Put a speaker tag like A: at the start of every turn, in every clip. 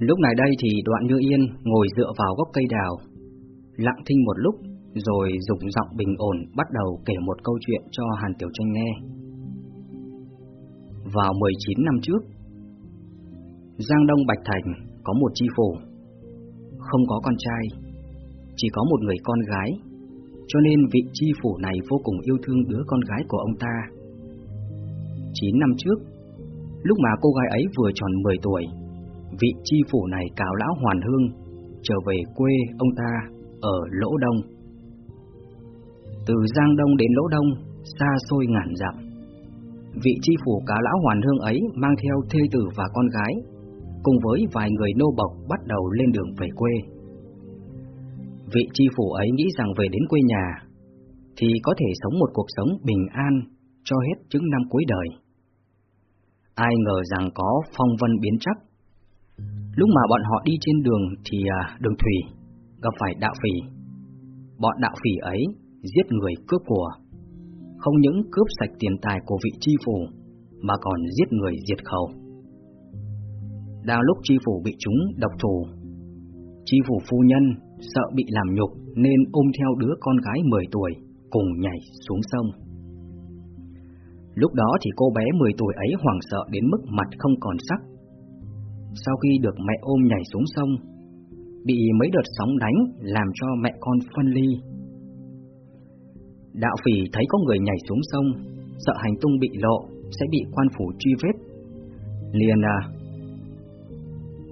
A: Lúc này đây thì đoạn như yên ngồi dựa vào gốc cây đào, lặng thinh một lúc rồi dùng giọng bình ổn bắt đầu kể một câu chuyện cho Hàn Tiểu Tranh nghe. Vào 19 năm trước, Giang Đông Bạch Thành có một chi phủ, không có con trai, chỉ có một người con gái, cho nên vị chi phủ này vô cùng yêu thương đứa con gái của ông ta. 9 năm trước, lúc mà cô gái ấy vừa tròn 10 tuổi, vị chi phủ này cáo lão Hoàn Hương trở về quê ông ta ở Lỗ Đông. Từ Giang Đông đến Lỗ Đông, xa xôi ngàn dặm. Vị chi phủ cáo lão Hoàn Hương ấy mang theo thê tử và con gái, cùng với vài người nô bộc bắt đầu lên đường về quê. Vị chi phủ ấy nghĩ rằng về đến quê nhà, thì có thể sống một cuộc sống bình an cho hết chứng năm cuối đời. Ai ngờ rằng có phong vân biến chắc. Lúc mà bọn họ đi trên đường thì à, đường thủy gặp phải đạo phỉ. Bọn đạo phỉ ấy giết người cướp của, không những cướp sạch tiền tài của vị chi phủ mà còn giết người diệt khẩu. Đang lúc chi phủ bị chúng độc thủ, chi phủ phu nhân sợ bị làm nhục nên ôm theo đứa con gái 10 tuổi cùng nhảy xuống sông. Lúc đó thì cô bé 10 tuổi ấy hoảng sợ đến mức mặt không còn sắc. Sau khi được mẹ ôm nhảy xuống sông, bị mấy đợt sóng đánh làm cho mẹ con phân ly. Đạo phỉ thấy có người nhảy xuống sông, sợ hành tung bị lộ sẽ bị quan phủ truy vết. Liền à,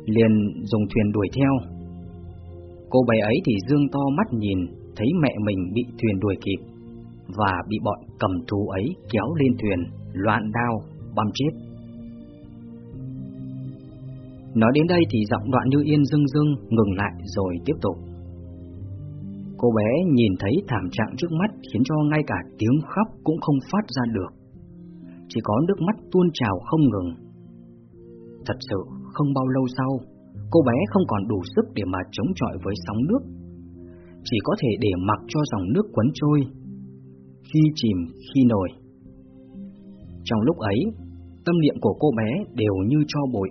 A: liền dùng thuyền đuổi theo. Cô bé ấy thì dương to mắt nhìn, thấy mẹ mình bị thuyền đuổi kịp và bị bọn cầm thú ấy kéo lên thuyền, loạn đao, băm chết. Nói đến đây thì giọng đoạn như yên dưng dưng ngừng lại rồi tiếp tục. Cô bé nhìn thấy thảm trạng trước mắt khiến cho ngay cả tiếng khóc cũng không phát ra được. Chỉ có nước mắt tuôn trào không ngừng. Thật sự không bao lâu sau, cô bé không còn đủ sức để mà chống chọi với sóng nước. Chỉ có thể để mặc cho dòng nước quấn trôi, khi chìm khi nổi. Trong lúc ấy, tâm niệm của cô bé đều như cho bụi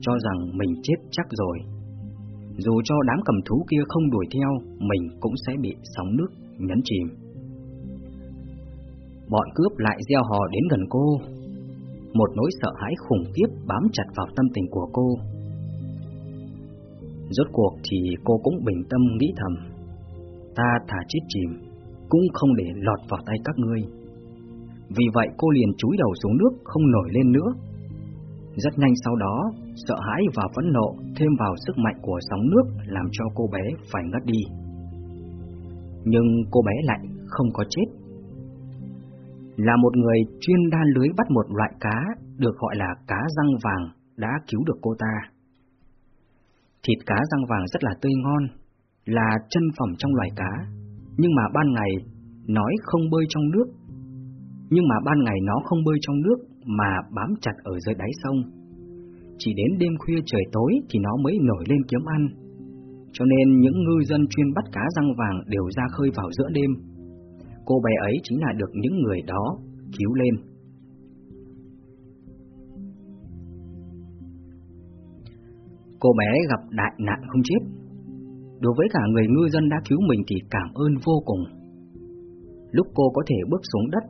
A: cho rằng mình chết chắc rồi. Dù cho đám cầm thú kia không đuổi theo, mình cũng sẽ bị sóng nước nhấn chìm. Bọn cướp lại gieo hò đến gần cô. Một nỗi sợ hãi khủng khiếp bám chặt vào tâm tình của cô. Rốt cuộc thì cô cũng bình tâm nghĩ thầm, ta thả chết chìm, cũng không để lọt vào tay các ngươi. Vì vậy cô liền chúi đầu xuống nước không nổi lên nữa. Rất nhanh sau đó, sợ hãi và phẫn nộ thêm vào sức mạnh của sóng nước làm cho cô bé phải ngất đi. Nhưng cô bé lại không có chết. Là một người chuyên đan lưới bắt một loại cá được gọi là cá răng vàng đã cứu được cô ta. Thịt cá răng vàng rất là tươi ngon, là chân phẩm trong loài cá, nhưng mà ban ngày nói không bơi trong nước. Nhưng mà ban ngày nó không bơi trong nước mà bám chặt ở dưới đáy sông chỉ đến đêm khuya trời tối thì nó mới nổi lên kiếm ăn. Cho nên những ngư dân chuyên bắt cá răng vàng đều ra khơi vào giữa đêm. Cô bé ấy chính là được những người đó cứu lên. Cô bé gặp đại nạn không chết. Đối với cả người ngư dân đã cứu mình thì cảm ơn vô cùng. Lúc cô có thể bước xuống đất,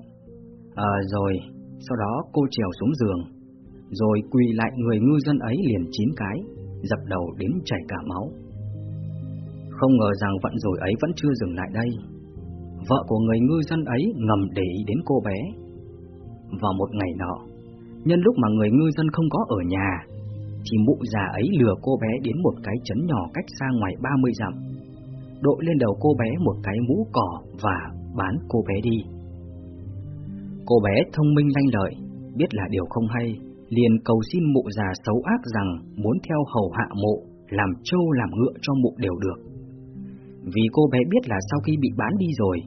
A: à, rồi sau đó cô trèo xuống giường rồi quỳ lại người ngư dân ấy liền chín cái, dập đầu đến chảy cả máu. Không ngờ rằng vận rồi ấy vẫn chưa dừng lại đây. Vợ của người ngư dân ấy ngầm để ý đến cô bé. Vào một ngày nọ, nhân lúc mà người ngư dân không có ở nhà, thì mụ già ấy lừa cô bé đến một cái trấn nhỏ cách xa ngoài 30 dặm, đội lên đầu cô bé một cái mũ cỏ và bán cô bé đi. Cô bé thông minh lanh lợi, biết là điều không hay, liền cầu xin mụ già xấu ác rằng muốn theo hầu hạ mụ, làm trâu làm ngựa cho mụ đều được. Vì cô bé biết là sau khi bị bán đi rồi,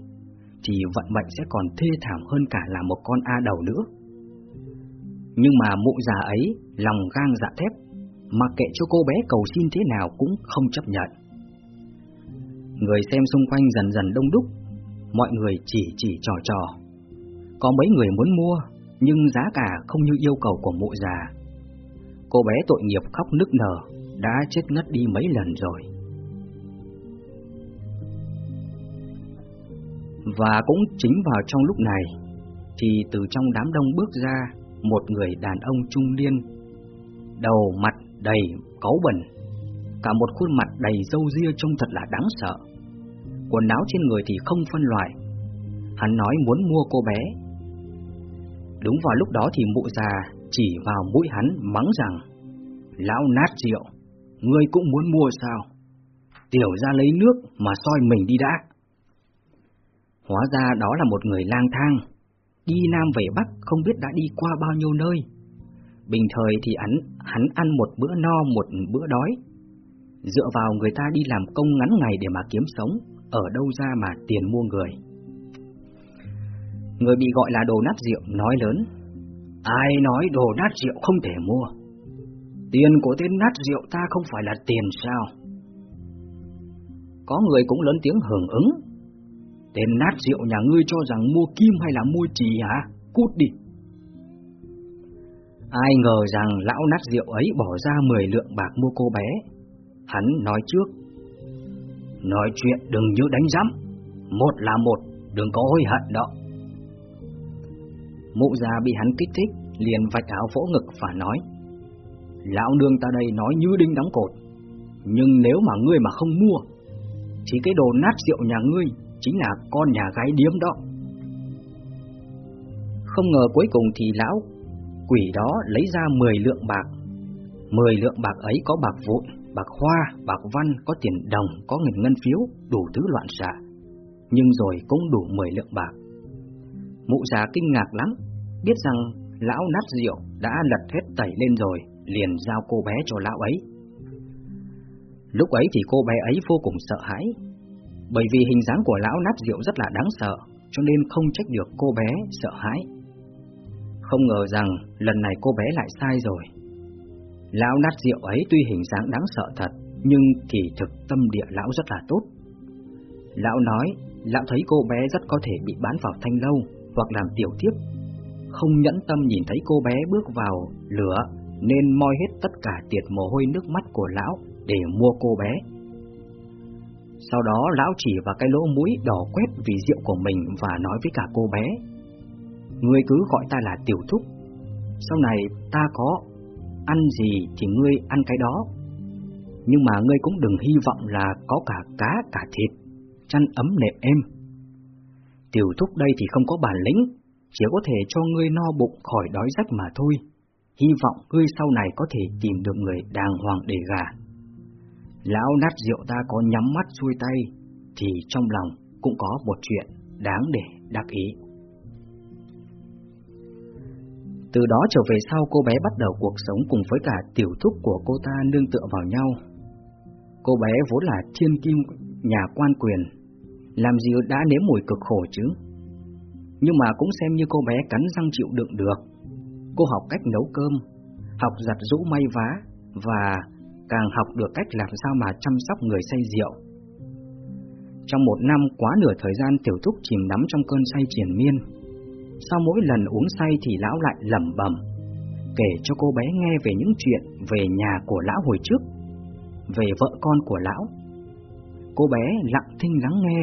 A: thì vận mệnh sẽ còn thê thảm hơn cả là một con A đầu nữa. Nhưng mà mụ già ấy lòng gang dạ thép, mặc kệ cho cô bé cầu xin thế nào cũng không chấp nhận. Người xem xung quanh dần dần đông đúc, mọi người chỉ chỉ trò trò. Có mấy người muốn mua, nhưng giá cả không như yêu cầu của mụ già. Cô bé tội nghiệp khóc nức nở, đã chết ngất đi mấy lần rồi. Và cũng chính vào trong lúc này, thì từ trong đám đông bước ra một người đàn ông trung niên, đầu mặt đầy cáu bẩn, cả một khuôn mặt đầy râu ria trông thật là đáng sợ. Quần áo trên người thì không phân loại. Hắn nói muốn mua cô bé. Đúng vào lúc đó thì mụ già chỉ vào mũi hắn mắng rằng Lão nát rượu, ngươi cũng muốn mua sao? Tiểu ra lấy nước mà soi mình đi đã. Hóa ra đó là một người lang thang, đi Nam về Bắc không biết đã đi qua bao nhiêu nơi. Bình thời thì hắn, hắn ăn một bữa no một bữa đói. Dựa vào người ta đi làm công ngắn ngày để mà kiếm sống, ở đâu ra mà tiền mua người. Người bị gọi là đồ nát rượu nói lớn, ai nói đồ nát rượu không thể mua. Tiền của tên nát rượu ta không phải là tiền sao? Có người cũng lớn tiếng hưởng ứng. Tên nát rượu nhà ngươi cho rằng mua kim hay là mua trì hả? Cút đi. Ai ngờ rằng lão nát rượu ấy bỏ ra 10 lượng bạc mua cô bé. Hắn nói trước. Nói chuyện đừng như đánh giám. Một là một, đừng có hối hận đó. Mụ già bị hắn kích thích, liền vạch áo vỗ ngực và nói. Lão nương ta đây nói như đinh đóng cột Nhưng nếu mà ngươi mà không mua Thì cái đồ nát rượu nhà ngươi Chính là con nhà gái điếm đó. Không ngờ cuối cùng thì lão Quỷ đó lấy ra 10 lượng bạc. 10 lượng bạc ấy có bạc vụn Bạc hoa, bạc văn, có tiền đồng Có nghìn ngân phiếu, đủ thứ loạn xạ. Nhưng rồi cũng đủ 10 lượng bạc. Mụ già kinh ngạc lắm Biết rằng lão nát rượu đã lật hết tẩy lên rồi liền giao cô bé cho lão ấy. Lúc ấy thì cô bé ấy vô cùng sợ hãi, bởi vì hình dáng của lão nát rượu rất là đáng sợ, cho nên không trách được cô bé sợ hãi. Không ngờ rằng lần này cô bé lại sai rồi. Lão nát rượu ấy tuy hình dáng đáng sợ thật, nhưng kỳ thực tâm địa lão rất là tốt. Lão nói, lão thấy cô bé rất có thể bị bán vào thanh lâu hoặc làm tiểu tiếp. Không nhẫn tâm nhìn thấy cô bé bước vào lửa nên moi hết tất cả tiệt mồ hôi nước mắt của lão để mua cô bé. Sau đó lão chỉ vào cái lỗ mũi đỏ quét vì rượu của mình và nói với cả cô bé. Ngươi cứ gọi ta là tiểu thúc, sau này ta có ăn gì thì ngươi ăn cái đó. Nhưng mà ngươi cũng đừng hy vọng là có cả cá cả thịt, chăn ấm nệm êm. Tiểu thúc đây thì không có bản lĩnh, chỉ có thể cho ngươi no bụng khỏi đói rách mà thôi hy vọng ngươi sau này có thể tìm được người đàng hoàng để gả. Lão nát rượu ta có nhắm mắt xuôi tay, thì trong lòng cũng có một chuyện đáng để đắc ý. Từ đó trở về sau cô bé bắt đầu cuộc sống cùng với cả tiểu thúc của cô ta nương tựa vào nhau. Cô bé vốn là thiên kim nhà quan quyền, làm gì đã nếm mùi cực khổ chứ. Nhưng mà cũng xem như cô bé cắn răng chịu đựng được Cô học cách nấu cơm, học giặt rũ may vá và càng học được cách làm sao mà chăm sóc người say rượu. Trong một năm quá nửa thời gian tiểu thúc chìm đắm trong cơn say triền miên. Sau mỗi lần uống say thì lão lại lẩm bẩm, kể cho cô bé nghe về những chuyện về nhà của lão hồi trước, về vợ con của lão. Cô bé lặng thinh lắng nghe,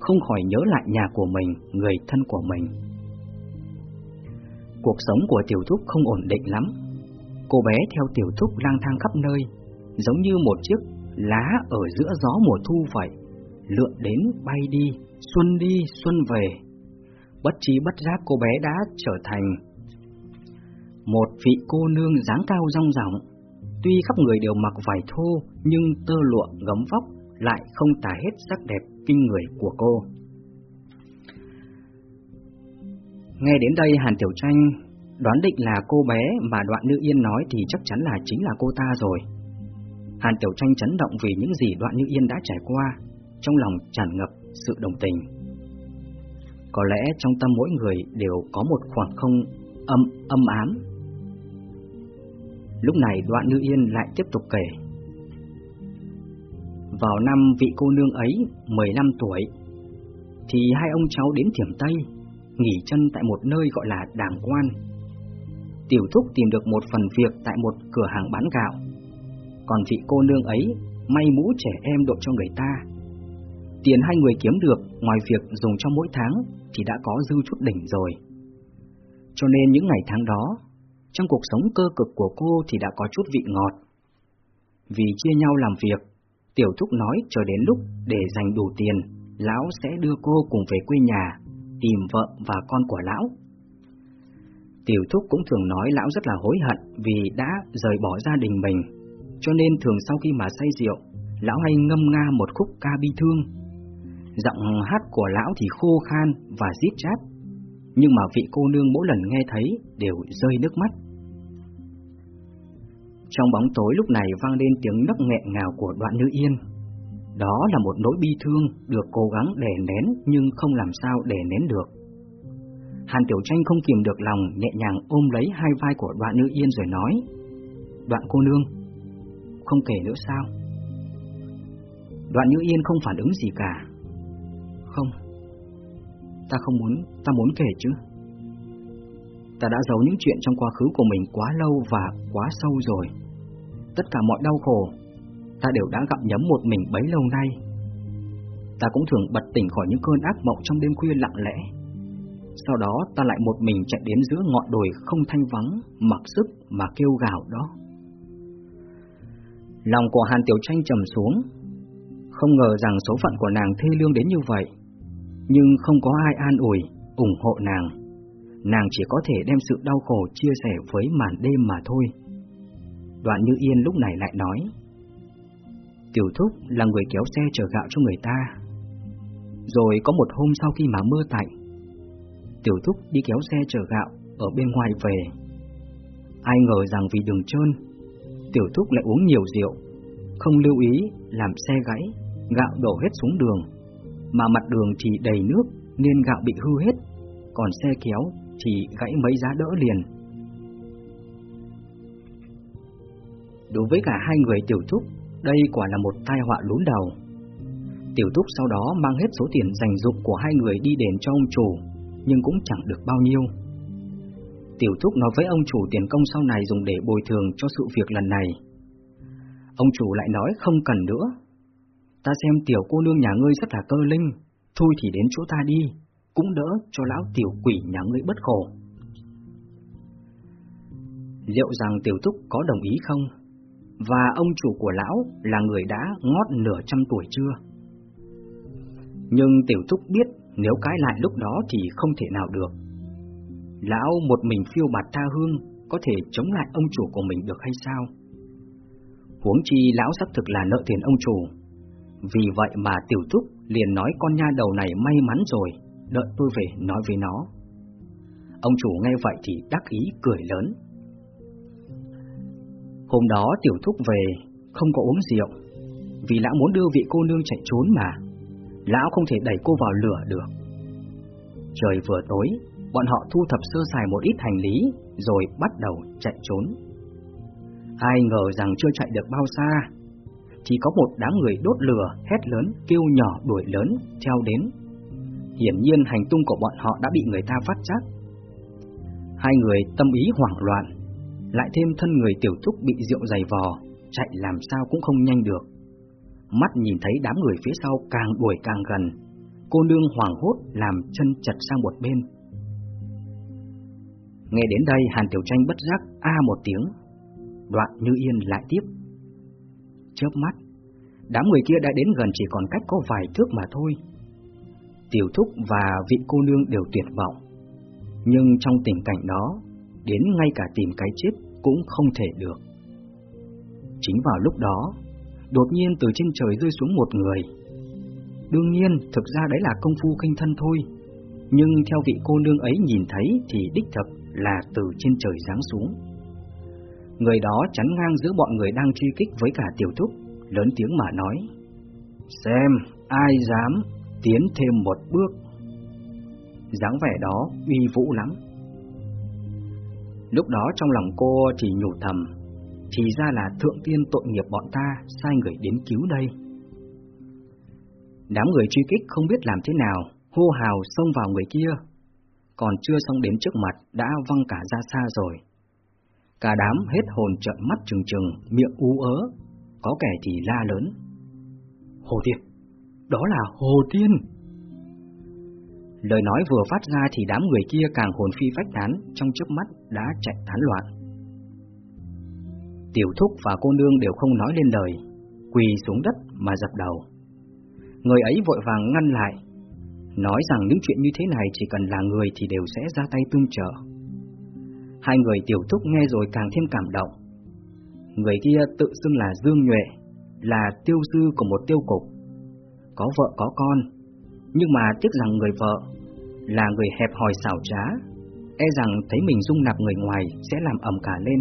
A: không khỏi nhớ lại nhà của mình, người thân của mình. Cuộc sống của tiểu thúc không ổn định lắm. Cô bé theo tiểu thúc lang thang khắp nơi Giống như một chiếc lá ở giữa gió mùa thu vậy Lượn đến bay đi, xuân đi, xuân về. Bất trí bất giác cô bé đã trở thành Một vị cô nương dáng cao rong ròng. Tuy khắp người đều mặc vải thô Nhưng tơ lụa gấm vóc lại không tả hết sắc đẹp kinh người của cô Nghe đến đây Hàn Tiểu Tranh đoán định là cô bé mà đoạn nữ yên nói thì chắc chắn là chính là cô ta rồi. Hàn Tiểu Tranh chấn động vì những gì đoạn như yên đã trải qua, trong lòng tràn ngập sự đồng tình. Có lẽ trong tâm mỗi người đều có một khoảng không âm âm ám. Lúc này đoạn nữ yên lại tiếp tục kể. Vào năm vị cô nương ấy 15 tuổi, thì hai ông cháu đến Thiểm Tây nghỉ chân tại một nơi gọi là Đàng Quan. Tiểu Thúc tìm được một phần việc tại một cửa hàng bán gạo. còn vị cô nương ấy may mũ trẻ em đội cho người ta. Tiền hai người kiếm được ngoài việc dùng cho mỗi tháng thì đã có dư chút đỉnh rồi. Cho nên những ngày tháng đó, trong cuộc sống cơ cực của cô thì đã có chút vị ngọt. Vì chia nhau làm việc, Tiểu Thúc nói chờ đến lúc để dành đủ tiền, Lão sẽ đưa cô cùng về quê nhà, tìm vợ và con của Lão. Tiểu Thúc cũng thường nói Lão rất là hối hận vì đã rời bỏ gia đình mình, cho nên thường sau khi mà say rượu, Lão hay ngâm nga một khúc ca bi thương. Giọng hát của Lão thì khô khan và rít chát, nhưng mà vị cô nương mỗi lần nghe thấy đều rơi nước mắt. Trong bóng tối lúc này vang lên tiếng nấc nghẹn ngào của đoạn nữ yên. Đó là một nỗi bi thương được cố gắng đè nén nhưng không làm sao đè nén được. Hàn Tiểu Tranh không kìm được lòng nhẹ nhàng ôm lấy hai vai của đoạn nữ yên rồi nói Đoạn cô nương, không kể nữa sao? Đoạn nữ yên không phản ứng gì cả Không, ta không muốn, ta muốn kể chứ Ta đã giấu những chuyện trong quá khứ của mình quá lâu và quá sâu rồi Tất cả mọi đau khổ Ta đều đã gặm nhấm một mình bấy lâu nay. Ta cũng thường bật tỉnh khỏi những cơn ác mộng trong đêm khuya lặng lẽ. Sau đó ta lại một mình chạy đến giữa ngọn đồi không thanh vắng Mặc sức mà kêu gào đó. Lòng của Hàn Tiểu Tranh trầm xuống. Không ngờ rằng số phận của nàng thê lương đến như vậy Nhưng không có ai an ủi, ủng hộ nàng. Nàng chỉ có thể đem sự đau khổ chia sẻ với màn đêm mà thôi. Đoạn Như Yên lúc này lại nói, Tiểu Thúc là người kéo xe chở gạo cho người ta. Rồi có một hôm sau khi mà mưa tạnh, Tiểu Thúc đi kéo xe chở gạo ở bên ngoài về. Ai ngờ rằng vì đường trơn, Tiểu Thúc lại uống nhiều rượu, Không lưu ý làm xe gãy, Gạo đổ hết xuống đường. Mà mặt đường thì đầy nước Nên gạo bị hư hết, Còn xe kéo thì gãy mấy giá đỡ liền. Đối với cả hai người tiểu thúc, đây quả là một tai họa lún đầu. Tiểu thúc sau đó mang hết số tiền dành dụng của hai người đi đền cho ông chủ, nhưng cũng chẳng được bao nhiêu. Tiểu thúc nói với ông chủ tiền công sau này dùng để bồi thường cho sự việc lần này. Ông chủ lại nói không cần nữa. Ta xem tiểu cô nương nhà ngươi rất là cơ linh, thôi thì đến chỗ ta đi, cũng đỡ cho lão tiểu quỷ nhà ngươi bất khổ. Liệu rằng tiểu thúc có đồng ý không? Và ông chủ của lão là người đã ngót nửa trăm tuổi chưa. Nhưng tiểu thúc biết nếu cãi lại lúc đó thì không thể nào được. Lão một mình phiêu bạt tha hương có thể chống lại ông chủ của mình được hay sao? Huống chi lão xác thực là nợ tiền ông chủ. Vì vậy mà tiểu thúc liền nói con nha đầu này may mắn rồi, đợi tôi về nói với nó. Ông chủ nghe vậy thì đắc ý cười lớn. Hôm đó tiểu thúc về, không có uống rượu, vì lão muốn đưa vị cô nương chạy trốn mà. Lão không thể đẩy cô vào lửa được. Trời vừa tối, bọn họ thu thập sơ sài một ít hành lý, rồi bắt đầu chạy trốn. Ai ngờ rằng chưa chạy được bao xa, chỉ có một đám người đốt lửa, hét lớn, kêu nhỏ đuổi lớn, theo đến. Hiển nhiên hành tung của bọn họ đã bị người ta phát giác. Hai người tâm ý hoảng loạn, lại thêm thân người tiểu thúc bị rượu dày vò, chạy làm sao cũng không nhanh được. Mắt nhìn thấy đám người phía sau càng đuổi càng gần, cô nương hoảng hốt làm chân chật sang một bên. Nghe đến đây Hàn Tiểu Tranh bất giác a một tiếng, đoạn như yên lại tiếp. Chớp mắt, đám người kia đã đến gần chỉ còn cách có vài thước mà thôi. Tiểu Thúc và vị cô nương đều tuyệt vọng, nhưng trong tình cảnh đó, đến ngay cả tìm cái chết cũng không thể được. Chính vào lúc đó, đột nhiên từ trên trời rơi xuống một người. Đương nhiên, thực ra đấy là công phu khinh thân thôi, nhưng theo vị cô nương ấy nhìn thấy thì đích thực là từ trên trời giáng xuống. Người đó chắn ngang giữa bọn người đang truy kích với cả tiểu thúc, lớn tiếng mà nói: "Xem ai dám tiến thêm một bước." dáng vẻ đó uy vũ lắm. Lúc đó trong lòng cô chỉ nhủ thầm, thì ra là thượng tiên tội nghiệp bọn ta sai người đến cứu đây. Đám người truy kích không biết làm thế nào, hô hào xông vào người kia, còn chưa xong đến trước mặt đã văng cả ra xa rồi. Cả đám hết hồn trợn mắt trừng trừng, miệng ú ớ, có kẻ thì la lớn. Hồ Tiên! Đó là Hồ Tiên! Lời nói vừa phát ra thì đám người kia càng hồn phi phách tán, trong chớp mắt đã chạy tán loạn. Tiểu Thúc và cô nương đều không nói lên lời, quỳ xuống đất mà dập đầu. Người ấy vội vàng ngăn lại, nói rằng những chuyện như thế này chỉ cần là người thì đều sẽ ra tay tương trợ. Hai người Tiểu Thúc nghe rồi càng thêm cảm động. Người kia tự xưng là Dương Nhuệ, là tiêu sư của một tiêu cục, có vợ có con, nhưng mà tiếc rằng người vợ là người hẹp hòi xảo trá, e rằng thấy mình dung nạp người ngoài sẽ làm ẩm cả lên.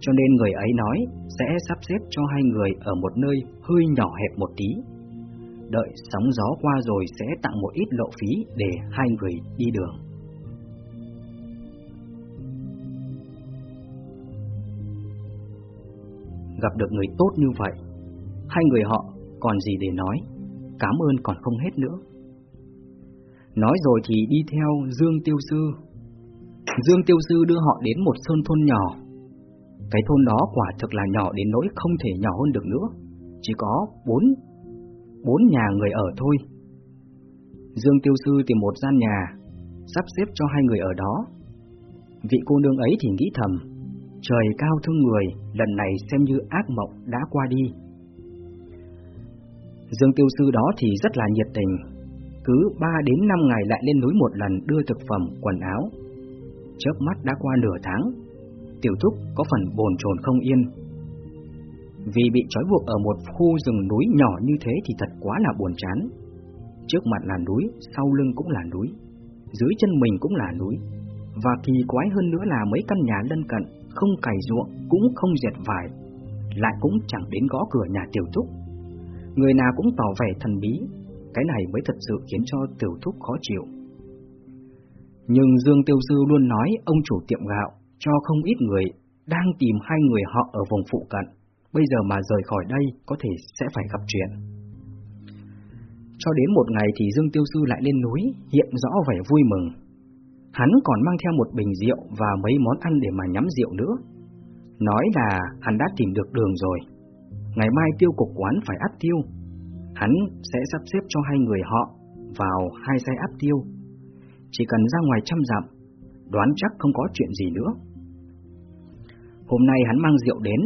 A: Cho nên người ấy nói sẽ sắp xếp cho hai người ở một nơi hơi nhỏ hẹp một tí. Đợi sóng gió qua rồi sẽ tặng một ít lộ phí để hai người đi đường. Gặp được người tốt như vậy, hai người họ còn gì để nói, cảm ơn còn không hết nữa. Nói rồi thì đi theo Dương Tiêu Sư. Dương Tiêu Sư đưa họ đến một sơn thôn nhỏ. Cái thôn đó quả thực là nhỏ đến nỗi không thể nhỏ hơn được nữa. Chỉ có bốn, bốn nhà người ở thôi. Dương Tiêu Sư tìm một gian nhà, sắp xếp cho hai người ở đó. Vị cô nương ấy thì nghĩ thầm, trời cao thương người, lần này xem như ác mộng đã qua đi. Dương Tiêu Sư đó thì rất là nhiệt tình, cứ 3 đến 5 ngày lại lên núi một lần đưa thực phẩm, quần áo. Chớp mắt đã qua nửa tháng, tiểu thúc có phần bồn chồn không yên. Vì bị trói buộc ở một khu rừng núi nhỏ như thế thì thật quá là buồn chán. Trước mặt là núi, sau lưng cũng là núi, dưới chân mình cũng là núi. Và kỳ quái hơn nữa là mấy căn nhà lân cận, không cày ruộng, cũng không dệt vải, lại cũng chẳng đến gõ cửa nhà tiểu thúc. Người nào cũng tỏ vẻ thần bí, cái này mới thật sự khiến cho tiểu thúc khó chịu. Nhưng Dương Tiêu Sư luôn nói ông chủ tiệm gạo cho không ít người đang tìm hai người họ ở vùng phụ cận. Bây giờ mà rời khỏi đây có thể sẽ phải gặp chuyện. Cho đến một ngày thì Dương Tiêu Sư lại lên núi, hiện rõ vẻ vui mừng. Hắn còn mang theo một bình rượu và mấy món ăn để mà nhắm rượu nữa. Nói là hắn đã tìm được đường rồi. Ngày mai tiêu cục quán phải áp tiêu, hắn sẽ sắp xếp cho hai người họ vào hai xe áp tiêu. Chỉ cần ra ngoài trăm dặm, đoán chắc không có chuyện gì nữa. Hôm nay hắn mang rượu đến,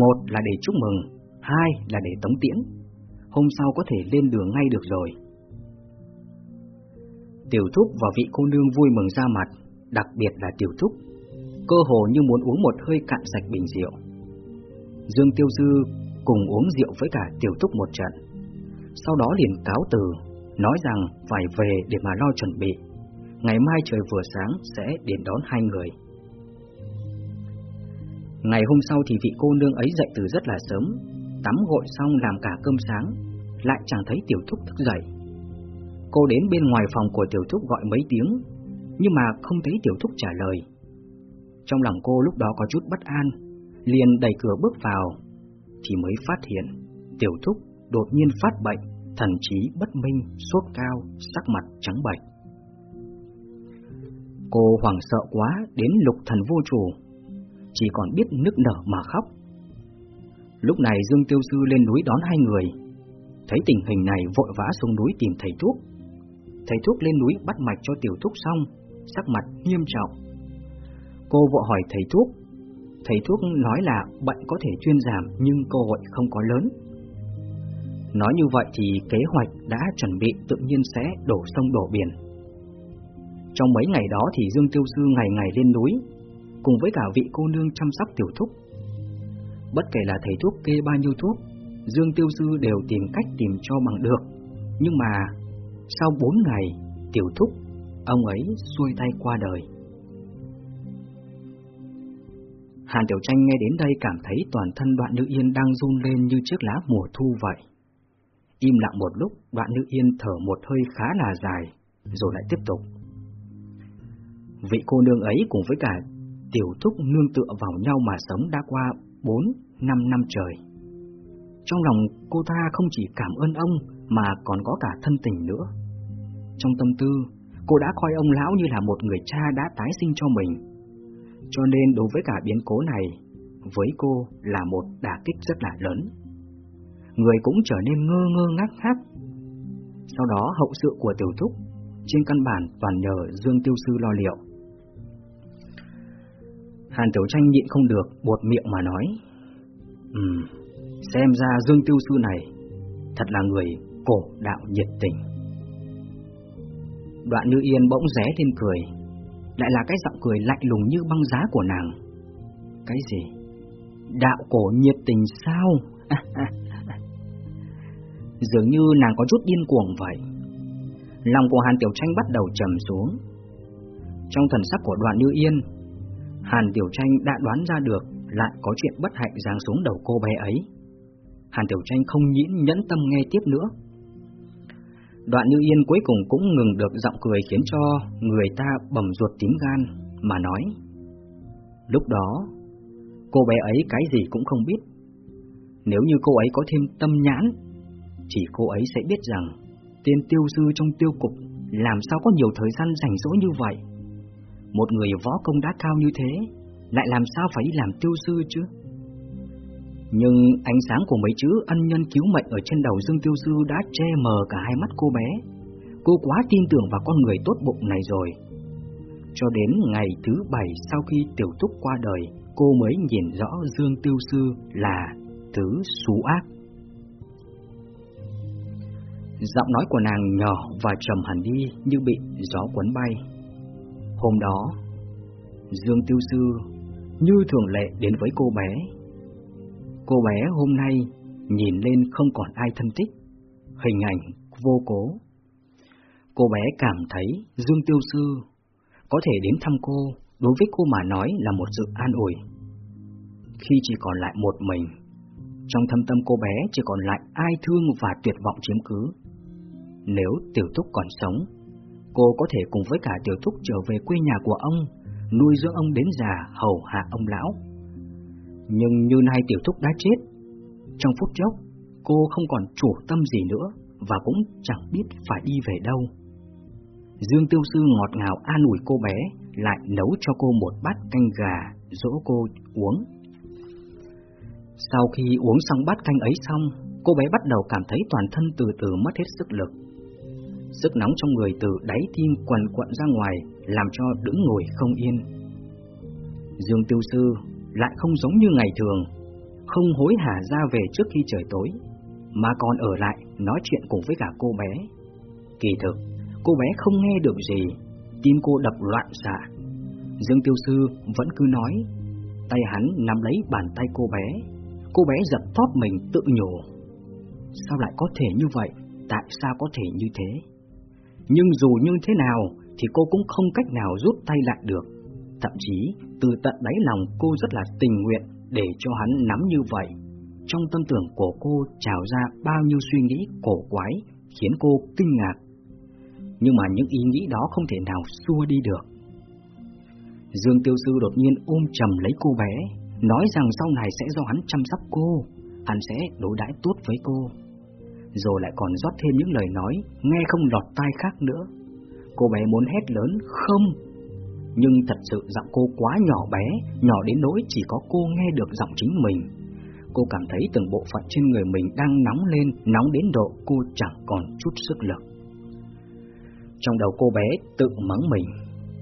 A: một là để chúc mừng, hai là để tống tiễn. Hôm sau có thể lên đường ngay được rồi. Tiểu Thúc và vị cô nương vui mừng ra mặt, đặc biệt là Tiểu Thúc, cơ hồ như muốn uống một hơi cạn sạch bình rượu. Dương Tiêu Dư cùng uống rượu với cả Tiểu Thúc một trận sau đó liền cáo từ, nói rằng phải về để mà lo chuẩn bị. Ngày mai trời vừa sáng sẽ đến đón hai người. Ngày hôm sau thì vị cô nương ấy dậy từ rất là sớm, tắm gội xong làm cả cơm sáng, lại chẳng thấy tiểu thúc thức dậy. Cô đến bên ngoài phòng của tiểu thúc gọi mấy tiếng, nhưng mà không thấy tiểu thúc trả lời. Trong lòng cô lúc đó có chút bất an, liền đẩy cửa bước vào, thì mới phát hiện tiểu thúc đột nhiên phát bệnh, thần trí bất minh, sốt cao, sắc mặt trắng bệch. Cô hoảng sợ quá đến lục thần vô chủ, chỉ còn biết nức nở mà khóc. Lúc này Dương Tiêu Sư lên núi đón hai người, thấy tình hình này vội vã xuống núi tìm thầy thuốc. Thầy thuốc lên núi bắt mạch cho tiểu thúc xong, sắc mặt nghiêm trọng. Cô vội hỏi thầy thuốc, thầy thuốc nói là bệnh có thể chuyên giảm nhưng cơ hội không có lớn. Nói như vậy thì kế hoạch đã chuẩn bị tự nhiên sẽ đổ sông đổ biển. Trong mấy ngày đó thì Dương Tiêu Sư ngày ngày lên núi, cùng với cả vị cô nương chăm sóc tiểu thúc. Bất kể là thầy thuốc kê bao nhiêu thuốc, Dương Tiêu Sư đều tìm cách tìm cho bằng được. Nhưng mà, sau bốn ngày, tiểu thúc, ông ấy xuôi tay qua đời. Hàn Tiểu Tranh nghe đến đây cảm thấy toàn thân đoạn nữ yên đang run lên như chiếc lá mùa thu vậy. Im lặng một lúc, đoạn nữ yên thở một hơi khá là dài, rồi lại tiếp tục. Vị cô nương ấy cùng với cả tiểu thúc nương tựa vào nhau mà sống đã qua 4, 5 năm trời. Trong lòng cô ta không chỉ cảm ơn ông mà còn có cả thân tình nữa. Trong tâm tư, cô đã coi ông lão như là một người cha đã tái sinh cho mình. Cho nên đối với cả biến cố này, với cô là một đả kích rất là lớn. người cũng trở nên ngơ ngơ ngác ngác. Sau đó hậu sự của tiểu thúc trên căn bản toàn nhờ Dương Tiêu Sư lo liệu. Hàn Tiểu Tranh nhịn không được, buột miệng mà nói. Ừm, xem ra Dương Tiêu Sư này thật là người cổ đạo nhiệt tình. Đoạn Như Yên bỗng ré lên cười, lại là cái giọng cười lạnh lùng như băng giá của nàng. Cái gì? Đạo cổ nhiệt tình sao? Dường như nàng có chút điên cuồng vậy. Lòng của Hàn Tiểu Tranh bắt đầu trầm xuống. Trong thần sắc của đoạn Như Yên, Hàn Tiểu Tranh đã đoán ra được lại có chuyện bất hạnh giáng xuống đầu cô bé ấy. Hàn Tiểu Tranh không nhịn nhẫn tâm nghe tiếp nữa. Đoạn Như Yên cuối cùng cũng ngừng được giọng cười khiến cho người ta bầm ruột tím gan mà nói. Lúc đó, cô bé ấy cái gì cũng không biết. Nếu như cô ấy có thêm tâm nhãn, chỉ cô ấy sẽ biết rằng tên tiêu sư trong tiêu cục làm sao có nhiều thời gian rảnh rỗi như vậy. Một người võ công đã cao như thế, lại làm sao phải đi làm tiêu sư chứ? Nhưng ánh sáng của mấy chữ ân nhân cứu mệnh ở trên đầu Dương Tiêu Sư đã che mờ cả hai mắt cô bé. Cô quá tin tưởng vào con người tốt bụng này rồi. Cho đến ngày thứ bảy sau khi Tiểu Túc qua đời, cô mới nhìn rõ Dương Tiêu Sư là thứ xú ác. Giọng nói của nàng nhỏ và trầm hẳn đi như bị gió cuốn bay. Hôm đó, Dương Tiêu Sư như thường lệ đến với cô bé. Cô bé hôm nay nhìn lên không còn ai thân thích, hình ảnh vô cố. Cô bé cảm thấy Dương Tiêu Sư có thể đến thăm cô, đối với cô mà nói là một sự an ủi. Khi chỉ còn lại một mình, trong thâm tâm cô bé chỉ còn lại ai thương và tuyệt vọng chiếm cứ. Nếu Tiểu Thúc còn sống, cô có thể cùng với cả Tiểu Thúc trở về quê nhà của ông, nuôi dưỡng ông đến già hầu hạ ông lão. Nhưng như nay Tiểu Thúc đã chết, trong phút chốc cô không còn chủ tâm gì nữa và cũng chẳng biết phải đi về đâu. Dương Tiêu Sư ngọt ngào an ủi cô bé, lại nấu cho cô một bát canh gà, dỗ cô uống. Sau khi uống xong bát canh ấy xong, cô bé bắt đầu cảm thấy toàn thân từ từ mất hết sức lực. Sức nóng trong người từ đáy tim quần quận ra ngoài, làm cho đứng ngồi không yên. Dương Tiêu Sư lại không giống như ngày thường, không hối hả ra về trước khi trời tối, mà còn ở lại nói chuyện cùng với cả cô bé. Kỳ thực, cô bé không nghe được gì, tim cô đập loạn xạ. Dương Tiêu Sư vẫn cứ nói, tay hắn nắm lấy bàn tay cô bé, cô bé giật thót mình tự nhủ. Sao lại có thể như vậy? Tại sao có thể như thế? Nhưng dù như thế nào thì cô cũng không cách nào rút tay lại được. Thậm chí từ tận đáy lòng cô rất là tình nguyện để cho hắn nắm như vậy. Trong tâm tưởng của cô trào ra bao nhiêu suy nghĩ cổ quái khiến cô kinh ngạc. Nhưng mà những ý nghĩ đó không thể nào xua đi được. Dương Tiêu Sư đột nhiên ôm chầm lấy cô bé, nói rằng sau này sẽ do hắn chăm sóc cô, hắn sẽ đối đãi tốt với cô. Rồi lại còn rót thêm những lời nói nghe không lọt tai khác nữa. Cô bé muốn hét lớn không, nhưng thật sự giọng cô quá nhỏ bé, nhỏ đến nỗi chỉ có cô nghe được giọng chính mình. Cô cảm thấy từng bộ phận trên người mình đang nóng lên, nóng đến độ cô chẳng còn chút sức lực. Trong đầu cô bé tự mắng mình,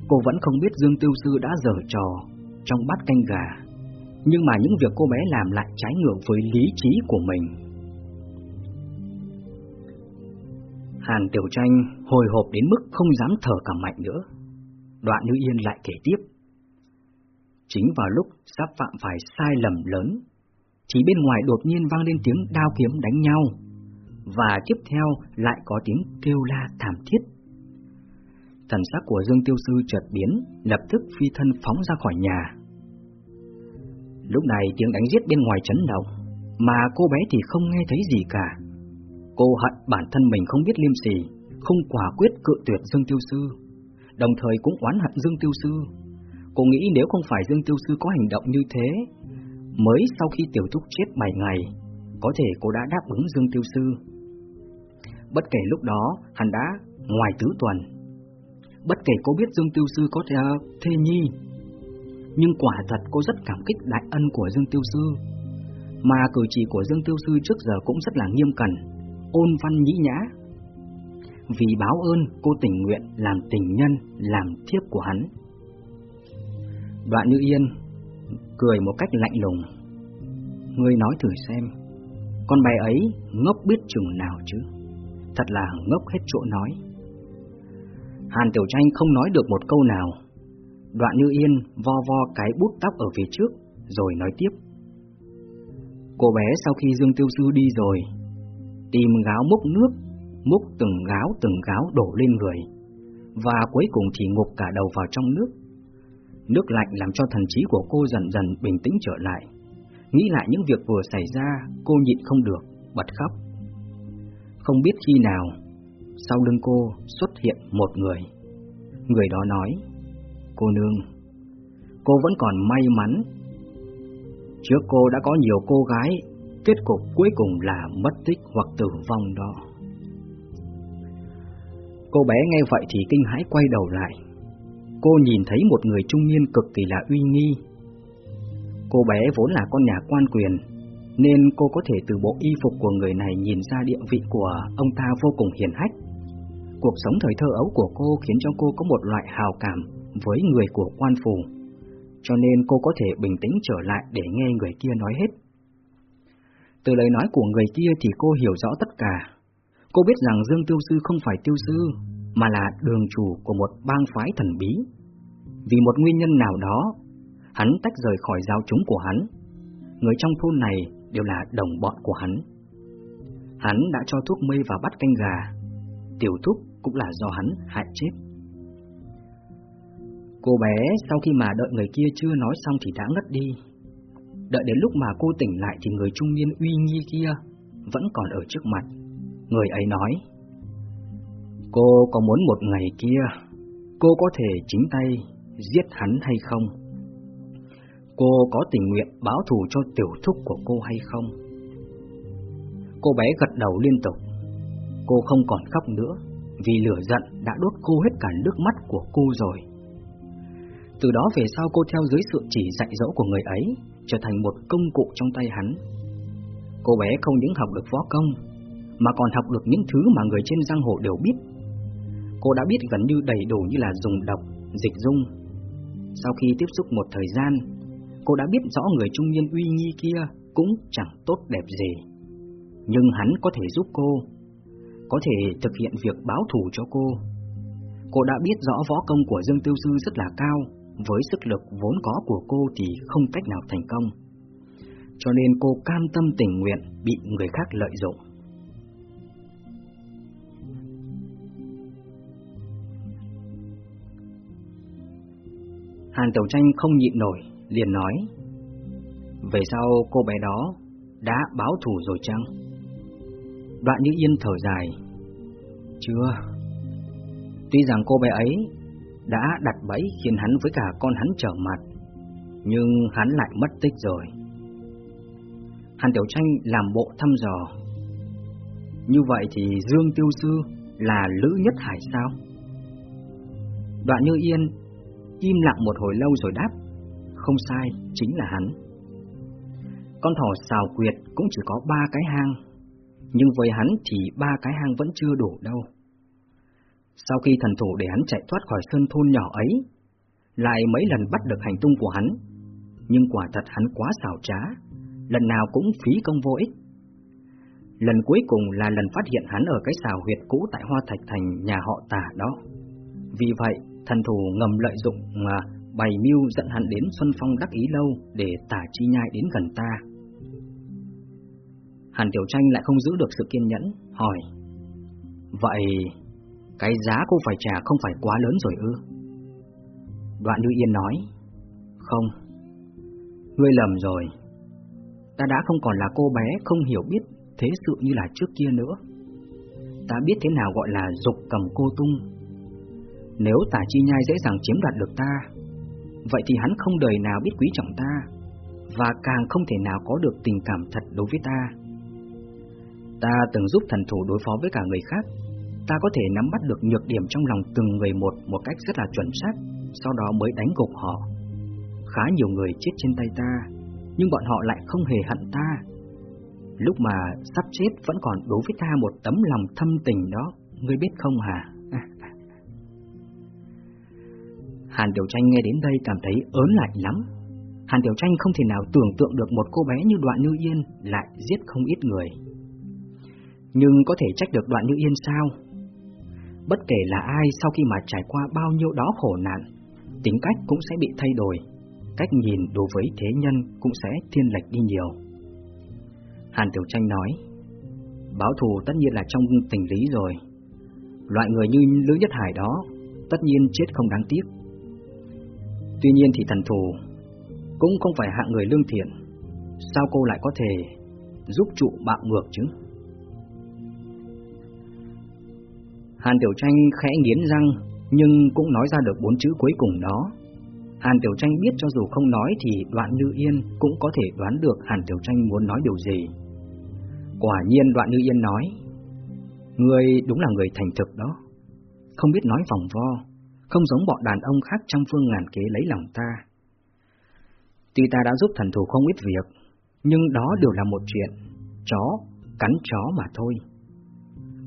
A: cô vẫn không biết Dương Tiêu Sư đã dở trò trong bát canh gà, nhưng mà những việc cô bé làm lại trái ngược với lý trí của mình. Hàn Tiểu Tranh hồi hộp đến mức không dám thở cả mạnh nữa. Đoạn Như Yên lại kể tiếp. Chính vào lúc sắp phạm phải sai lầm lớn, thì bên ngoài đột nhiên vang lên tiếng đao kiếm đánh nhau, và tiếp theo lại có tiếng kêu la thảm thiết. Thần sắc của Dương Tiêu Sư chợt biến, lập tức phi thân phóng ra khỏi nhà. Lúc này tiếng đánh giết bên ngoài chấn động, mà cô bé thì không nghe thấy gì cả. Cô hận bản thân mình không biết liêm sỉ, không quả quyết cự tuyệt Dương Tiêu Sư đồng thời cũng oán hận Dương Tiêu Sư. Cô nghĩ nếu không phải Dương Tiêu Sư có hành động như thế, mới sau khi Tiểu Thúc chết 7 ngày, có thể cô đã đáp ứng Dương Tiêu Sư. Bất kể lúc đó, hắn đã ngoài tứ tuần. Bất kể cô biết Dương Tiêu Sư có thể thê nhi, nhưng quả thật cô rất cảm kích đại ân của Dương Tiêu Sư. Mà cử chỉ của Dương Tiêu Sư trước giờ cũng rất là nghiêm cẩn, ôn văn nhĩ nhã. Vì báo ơn cô tình nguyện làm tình nhân, làm thiếp của hắn. Đoạn Như Yên cười một cách lạnh lùng. Ngươi nói thử xem, con bé ấy ngốc biết chừng nào chứ? Thật là ngốc hết chỗ nói. Hàn Tiểu Tranh không nói được một câu nào. Đoạn Như Yên vo vo cái bút tóc ở phía trước, rồi nói tiếp. Cô bé sau khi Dương Tiêu Sư đi rồi, tìm gáo múc nước, múc từng gáo từng gáo đổ lên người, và cuối cùng thì ngục cả đầu vào trong nước. Nước lạnh làm cho thần trí của cô dần dần bình tĩnh trở lại. Nghĩ lại những việc vừa xảy ra, cô nhịn không được, bật khóc. Không biết khi nào, sau lưng cô xuất hiện một người. Người đó nói, cô nương, cô vẫn còn may mắn. Trước cô đã có nhiều cô gái, kết cục cuối cùng là mất tích hoặc tử vong đó. Cô bé nghe vậy thì kinh hãi quay đầu lại. Cô nhìn thấy một người trung niên cực kỳ là uy nghi. Cô bé vốn là con nhà quan quyền, nên cô có thể từ bộ y phục của người này nhìn ra địa vị của ông ta vô cùng hiền hách. Cuộc sống thời thơ ấu của cô khiến cho cô có một loại hào cảm với người của quan phủ, cho nên cô có thể bình tĩnh trở lại để nghe người kia nói hết. Từ lời nói của người kia thì cô hiểu rõ tất cả. Cô biết rằng Dương Tiêu Sư không phải tiêu sư, mà là đường chủ của một bang phái thần bí. Vì một nguyên nhân nào đó, hắn tách rời khỏi giáo chúng của hắn. Người trong thôn này đều là đồng bọn của hắn. Hắn đã cho thuốc mê và bắt canh gà, tiểu thúc cũng là do hắn hại chết. Cô bé sau khi mà đợi người kia chưa nói xong thì đã ngất đi. Đợi đến lúc mà cô tỉnh lại thì người trung niên uy nghi kia vẫn còn ở trước mặt. Người ấy nói, cô có muốn một ngày kia cô có thể chính tay giết hắn hay không? Cô có tình nguyện báo thù cho tiểu thúc của cô hay không? Cô bé gật đầu liên tục. Cô không còn khóc nữa, vì lửa giận đã đốt khô hết cả nước mắt của cô rồi. Từ đó về sau cô theo dưới sự chỉ dạy dỗ của người ấy, trở thành một công cụ trong tay hắn. Cô bé không những học được võ công, mà còn học được những thứ mà người trên giang hồ đều biết. Cô đã biết gần như đầy đủ như là dùng độc, dịch dung. Sau khi tiếp xúc một thời gian, cô đã biết rõ người trung niên uy nghi kia cũng chẳng tốt đẹp gì. Nhưng hắn có thể giúp cô, có thể thực hiện việc báo thù cho cô. Cô đã biết rõ võ công của Dương Tiêu Sư rất là cao, với sức lực vốn có của cô thì không cách nào thành công. Cho nên cô cam tâm tình nguyện bị người khác lợi dụng. Hàn Tiểu Tranh không nhịn nổi, liền nói Về sau cô bé đó đã báo thù rồi chăng? Đoạn như yên thở dài Chưa Tuy rằng cô bé ấy đã đặt bẫy khiến hắn với cả con hắn trở mặt Nhưng hắn lại mất tích rồi. Hàn Tiểu Tranh làm bộ thăm dò. Như vậy thì Dương Tiêu Sư là Lữ Nhất Hải sao? Đoạn Như Yên im lặng một hồi lâu rồi đáp Không sai, chính là hắn. Con thỏ xào quyệt cũng chỉ có ba cái hang Nhưng với hắn thì ba cái hang vẫn chưa đủ đâu. Sau khi thần thủ để hắn chạy thoát khỏi sơn thôn nhỏ ấy Lại mấy lần bắt được hành tung của hắn. Nhưng quả thật hắn quá xảo trá Lần nào cũng phí công vô ích. Lần cuối cùng là lần phát hiện hắn ở cái xào huyệt cũ tại Hoa Thạch Thành nhà họ tả đó. Vì vậy thần thủ ngầm lợi dụng mà bày mưu dẫn hắn đến Xuân Phong đắc ý lâu để tả chi nhai đến gần ta. Hàn Tiểu Tranh lại không giữ được sự kiên nhẫn, hỏi Vậy cái giá cô phải trả không phải quá lớn rồi ư? Đoạn Như Yên nói Không, ngươi lầm rồi. Ta đã không còn là cô bé không hiểu biết thế sự như là trước kia nữa. Ta biết thế nào gọi là dục cầm cô tung. Nếu tả chi nhai dễ dàng chiếm đoạt được ta Vậy thì hắn không đời nào biết quý trọng ta Và càng không thể nào có được tình cảm thật đối với ta. Ta từng giúp thần thủ đối phó với cả người khác Ta có thể nắm bắt được nhược điểm trong lòng từng người một một cách rất là chuẩn xác Sau đó mới đánh gục họ Khá nhiều người chết trên tay ta nhưng bọn họ lại không hề hận ta. Lúc mà sắp chết vẫn còn đối với ta một tấm lòng thâm tình đó, ngươi biết không hả? Hàn Tiểu Tranh nghe đến đây cảm thấy ớn lạnh lắm. Hàn Tiểu Tranh không thể nào tưởng tượng được một cô bé như Đoạn Như Yên lại giết không ít người. Nhưng có thể trách được Đoạn Như Yên sao? Bất kể là ai sau khi mà trải qua bao nhiêu đó khổ nạn, tính cách cũng sẽ bị thay đổi, cách nhìn đối với thế nhân cũng sẽ thiên lệch đi nhiều. Hàn Tiểu Tranh nói, báo thù tất nhiên là trong tình lý rồi. Loại người như Lữ Nhất Hải đó, tất nhiên chết không đáng tiếc. Tuy nhiên thì thần thù cũng không phải hạng người lương thiện, sao cô lại có thể giúp trụ bạo ngược chứ? Hàn Tiểu Tranh khẽ nghiến răng, nhưng cũng nói ra được bốn chữ cuối cùng đó. Hàn Tiểu Tranh biết cho dù không nói thì Đoạn Như Yên cũng có thể đoán được Hàn Tiểu Tranh muốn nói điều gì. Quả nhiên Đoạn Như Yên nói, Người đúng là người thành thực đó, không biết nói vòng vo, không giống bọn đàn ông khác trong phương ngàn kế lấy lòng ta. Tuy ta đã giúp thần thủ không ít việc, nhưng đó đều là một chuyện, chó, cắn chó mà thôi.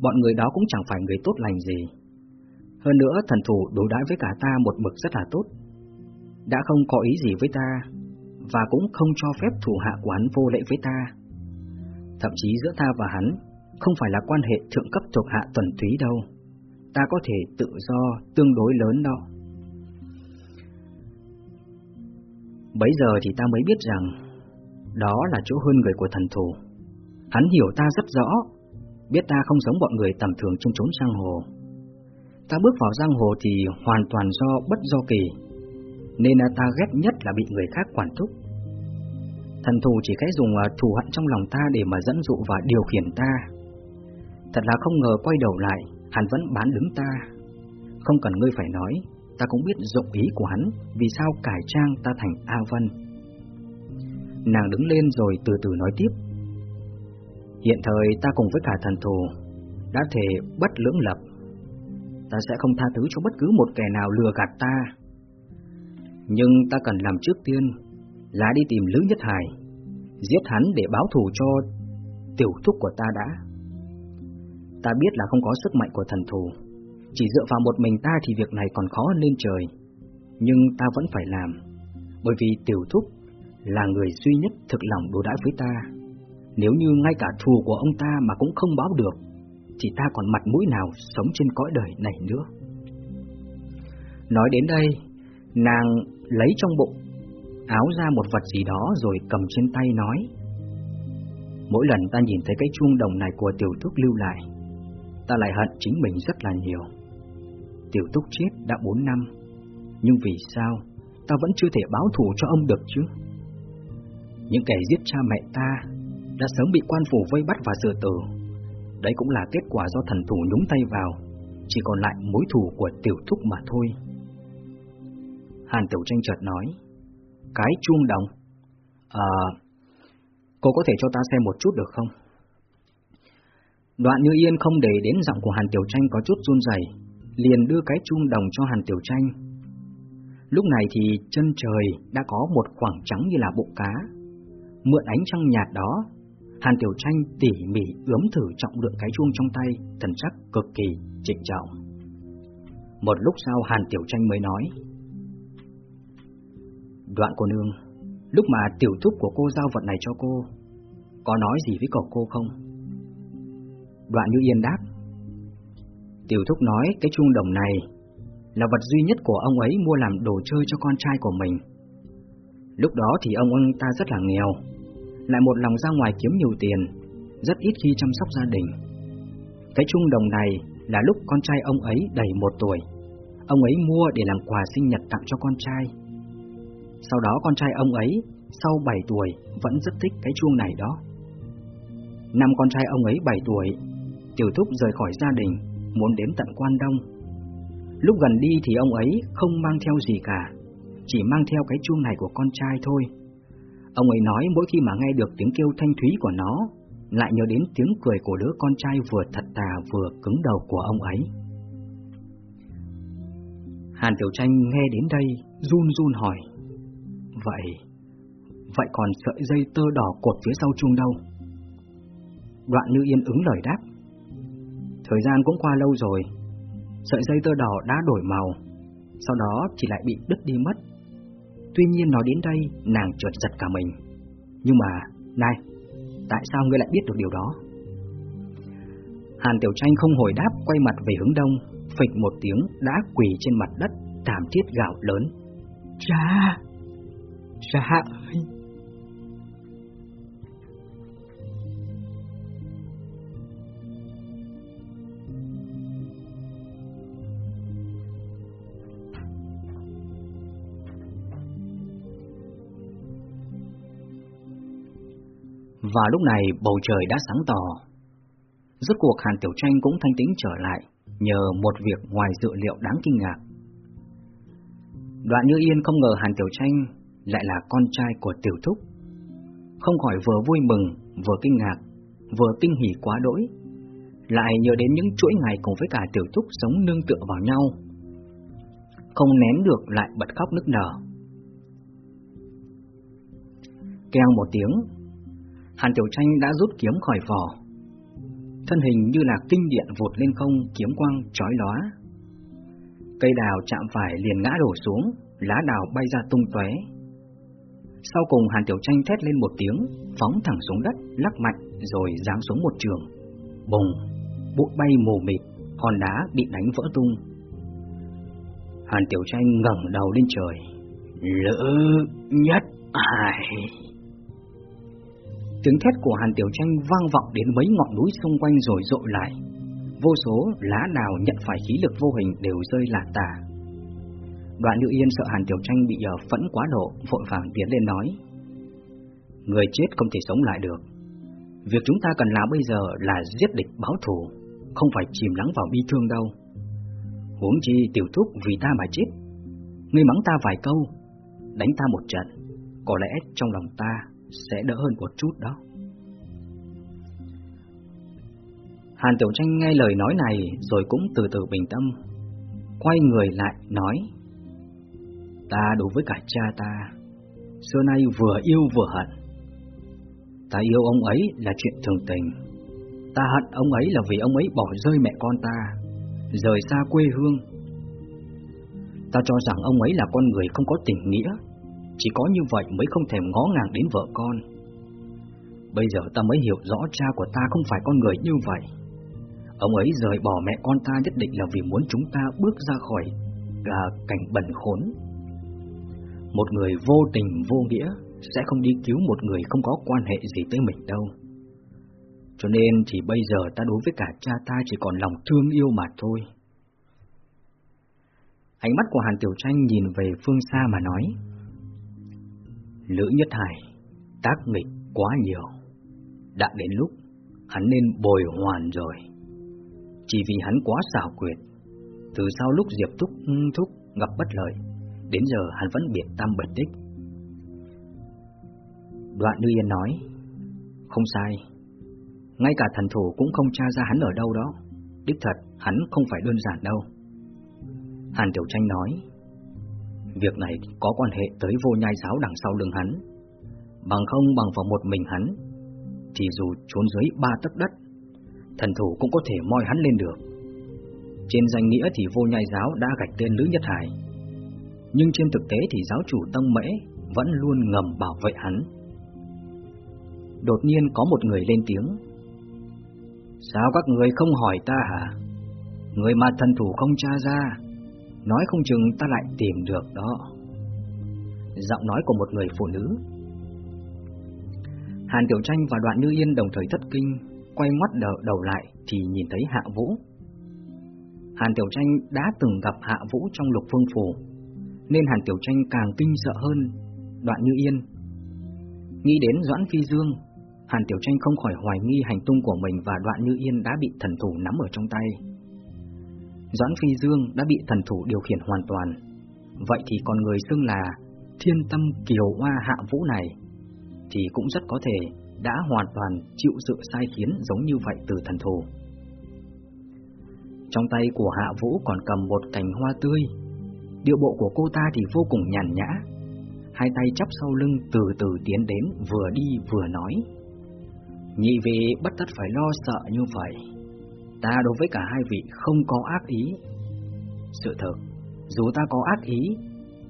A: Bọn người đó cũng chẳng phải người tốt lành gì. Hơn nữa thần thủ đối đãi với cả ta một mực rất là tốt. Đã không có ý gì với ta, và cũng không cho phép thủ hạ của hắn vô lệ với ta. Thậm chí giữa ta và hắn không phải là quan hệ thượng cấp thuộc hạ tuần túy đâu ta có thể tự do tương đối lớn đó. Bấy giờ thì ta mới biết rằng đó là chỗ hơn người của thần thủ, Hắn hiểu ta rất rõ, biết ta không giống bọn người tầm thường trong chốn giang hồ. Ta bước vào giang hồ thì hoàn toàn do bất do kỳ, nên ta ghét nhất là bị người khác quản thúc. Thần thù chỉ khẽ dùng à, thù hận trong lòng ta để mà dẫn dụ và điều khiển ta. Thật là không ngờ quay đầu lại, Hắn vẫn bán đứng ta Không cần ngươi phải nói Ta cũng biết dụng ý của hắn Vì sao cải trang ta thành A Vân Nàng đứng lên rồi từ từ nói tiếp Hiện thời ta cùng với cả thần thù Đã thể bất lưỡng lập. Ta sẽ không tha thứ cho bất cứ một kẻ nào lừa gạt ta. Nhưng ta cần làm trước tiên Là đi tìm Lữ Nhất Hải, Giết hắn để báo thù cho tiểu thúc của ta đã. Ta biết là không có sức mạnh của thần thù, Chỉ dựa vào một mình ta thì việc này còn khó hơn lên trời. Nhưng ta vẫn phải làm, Bởi vì tiểu thúc là người duy nhất thực lòng đối đãi với ta. Nếu như ngay cả thù của ông ta mà cũng không báo được Thì ta còn mặt mũi nào sống trên cõi đời này nữa Nói đến đây Nàng lấy trong bụng Áo ra một vật gì đó rồi cầm trên tay nói Mỗi lần ta nhìn thấy cái chuông đồng này của tiểu thúc lưu lại ta lại hận chính mình rất là nhiều. Tiểu Túc chết đã 4 năm, nhưng vì sao ta vẫn chưa thể báo thù cho ông được chứ? Những kẻ giết cha mẹ ta đã sớm bị quan phủ vây bắt và xử tử. Đấy cũng là kết quả do thần thủ nhúng tay vào, chỉ còn lại mối thù của Tiểu Thúc mà thôi. Hàn Tiểu Tranh chợt nói, cái chuông đồng. À, cô có thể cho ta xem một chút được không? Đoạn Như Yên không để đến giọng của Hàn Tiểu Tranh có chút run rẩy, liền đưa cái chuông đồng cho Hàn Tiểu Tranh. Lúc này thì chân trời đã có một khoảng trắng như là bụng cá. Mượn ánh trăng nhạt đó, Hàn Tiểu Tranh tỉ mỉ ướm thử trọng lượng cái chuông trong tay, thần sắc cực kỳ trịnh trọng. Một lúc sau Hàn Tiểu Tranh mới nói: "Đoạn cô nương, lúc mà tiểu thúc của cô giao vật này cho cô, có nói gì với cậu cô không?" Đoạn Như Yên đáp Tiểu Thúc nói cái chuông đồng này Là vật duy nhất của ông ấy mua làm đồ chơi cho con trai của mình Lúc đó thì ông ông ta rất là nghèo lại một lòng ra ngoài kiếm nhiều tiền Rất ít khi chăm sóc gia đình Cái chuông đồng này là lúc con trai ông ấy đầy một tuổi Ông ấy mua để làm quà sinh nhật tặng cho con trai Sau đó con trai ông ấy Sau 7 tuổi Vẫn rất thích cái chuông này đó Năm con trai ông ấy 7 tuổi Tiểu Thúc rời khỏi gia đình, muốn đến tận Quan Đông. Lúc gần đi thì ông ấy không mang theo gì cả, chỉ mang theo cái chuông này của con trai thôi. Ông ấy nói mỗi khi mà nghe được tiếng kêu thanh thúy của nó, lại nhớ đến tiếng cười của đứa con trai vừa thật tà vừa cứng đầu của ông ấy. Hàn Tiểu Tranh nghe đến đây, run run hỏi, Vậy, vậy còn sợi dây tơ đỏ cột phía sau chuông đâu? Đoạn Như Yên ứng lời đáp. Thời gian cũng qua lâu rồi, sợi dây tơ đỏ đã đổi màu, sau đó chỉ lại bị đứt đi mất. Tuy nhiên nói đến đây, nàng chợt giật cả mình. Nhưng mà, này, tại sao ngươi lại biết được điều đó? Hàn Tiểu Tranh không hồi đáp quay mặt về hướng đông, phịch một tiếng đã quỳ trên mặt đất, thảm thiết gạo lớn. Cha! Cha ơi! Và lúc này bầu trời đã sáng tỏ. Rốt cuộc Hàn Tiểu Tranh cũng thanh tĩnh trở lại, nhờ một việc ngoài dự liệu đáng kinh ngạc. Đoạn Như Yên không ngờ Hàn Tiểu Tranh lại là con trai của Tiểu Thúc. Không khỏi vừa vui mừng, vừa kinh ngạc, vừa kinh hỉ quá đỗi. Lại nhớ đến những chuỗi ngày cùng với cả Tiểu Thúc sống nương tựa vào nhau. Không nén được lại bật khóc nức nở. Keng một tiếng, Hàn Tiểu Tranh đã rút kiếm khỏi vỏ. Thân hình như là kinh điện vụt lên không, kiếm quang chói lóa. Cây đào chạm phải liền ngã đổ xuống, lá đào bay ra tung tóe. Sau cùng Hàn Tiểu Tranh thét lên một tiếng, phóng thẳng xuống đất, lắc mạnh rồi giáng xuống một trường. Bùng, bụi bay mù mịt, hòn đá bị đánh vỡ tung. Hàn Tiểu Tranh ngẩng đầu lên trời. lỡ nhất ai? Tiếng thét của Hàn Tiểu Tranh vang vọng đến mấy ngọn núi xung quanh rồi rội lại. Vô số lá nào nhận phải khí lực vô hình đều rơi lả tả. Đoạn Lưu Yên sợ Hàn Tiểu Tranh bị ở phẫn quá độ, vội vàng tiến lên nói. Người chết không thể sống lại được. Việc chúng ta cần làm bây giờ là giết địch báo thù, không phải chìm lắng vào bi thương đâu. Huống chi tiểu thúc vì ta mà chết. Ngươi mắng ta vài câu, đánh ta một trận, có lẽ trong lòng ta sẽ đỡ hơn một chút đó. Hàn Tiểu Tranh nghe lời nói này rồi cũng từ từ bình tâm, quay người lại nói Ta đối với cả cha ta, xưa nay vừa yêu vừa hận. Ta yêu ông ấy là chuyện thường tình, ta hận ông ấy là vì ông ấy bỏ rơi mẹ con ta, rời xa quê hương. Ta cho rằng ông ấy là con người không có tình nghĩa, chỉ có như vậy mới không thèm ngó ngàng đến vợ con. Bây giờ ta mới hiểu rõ cha của ta không phải con người như vậy. Ông ấy rời bỏ mẹ con ta nhất định là vì muốn chúng ta bước ra khỏi là cảnh bẩn khốn. Một người vô tình vô nghĩa sẽ không đi cứu một người không có quan hệ gì tới mình đâu. Cho nên chỉ bây giờ ta đối với cả cha ta chỉ còn lòng thương yêu mà thôi. Ánh mắt của Hàn Tiểu Tranh nhìn về phương xa mà nói Lữ Nhất Hải tác nghịch quá nhiều. Đã đến lúc hắn nên bồi hoàn rồi. Chỉ vì hắn quá xảo quyệt, từ sau lúc Diệp Thúc Thúc gặp bất lợi, đến giờ hắn vẫn biệt tâm bật tích. Đoạn Như Yên nói, không sai, ngay cả thần thủ cũng không tra ra hắn ở đâu đó, đích thật hắn không phải đơn giản đâu. Hàn Tiểu Tranh nói, Việc này có quan hệ tới vô nhai giáo đằng sau lưng hắn. Bằng không, bằng vào một mình hắn, Thì dù trốn dưới ba tấc đất, Thần thủ cũng có thể moi hắn lên được. Trên danh nghĩa thì vô nhai giáo đã gạch tên Lữ Nhất Hải. Nhưng trên thực tế thì giáo chủ Tông Mễ Vẫn luôn ngầm bảo vệ hắn. Đột nhiên có một người lên tiếng. Sao các người không hỏi ta hả? Người mà thần thủ không tra ra Nói không chừng ta lại tìm được đó. Giọng nói của một người phụ nữ. Hàn Tiểu Tranh và Đoạn Như Yên đồng thời thất kinh Quay mắt đầu, đầu lại thì nhìn thấy Hạ Vũ. Hàn Tiểu Tranh đã từng gặp Hạ Vũ trong lục phương phủ Nên Hàn Tiểu Tranh càng kinh sợ hơn. Đoạn Như Yên. Nghĩ đến Doãn Phi Dương Hàn Tiểu Tranh không khỏi hoài nghi hành tung của mình và Đoạn Như Yên đã bị thần thủ nắm ở trong tay. Doãn Phi Dương đã bị thần thủ điều khiển hoàn toàn. Vậy thì còn người xưng là Thiên Tâm Kiều Hoa Hạ Vũ này thì cũng rất có thể đã hoàn toàn chịu sự sai khiến giống như vậy từ thần thủ. Trong tay của Hạ Vũ còn cầm một cành hoa tươi. Điệu bộ của cô ta thì vô cùng nhàn nhã. hai tay chắp sau lưng từ từ tiến đến, vừa đi vừa nói. Nhị vị, bất tất phải lo sợ như vậy. Ta đối với cả hai vị không có ác ý. Sự thật, dù ta có ác ý,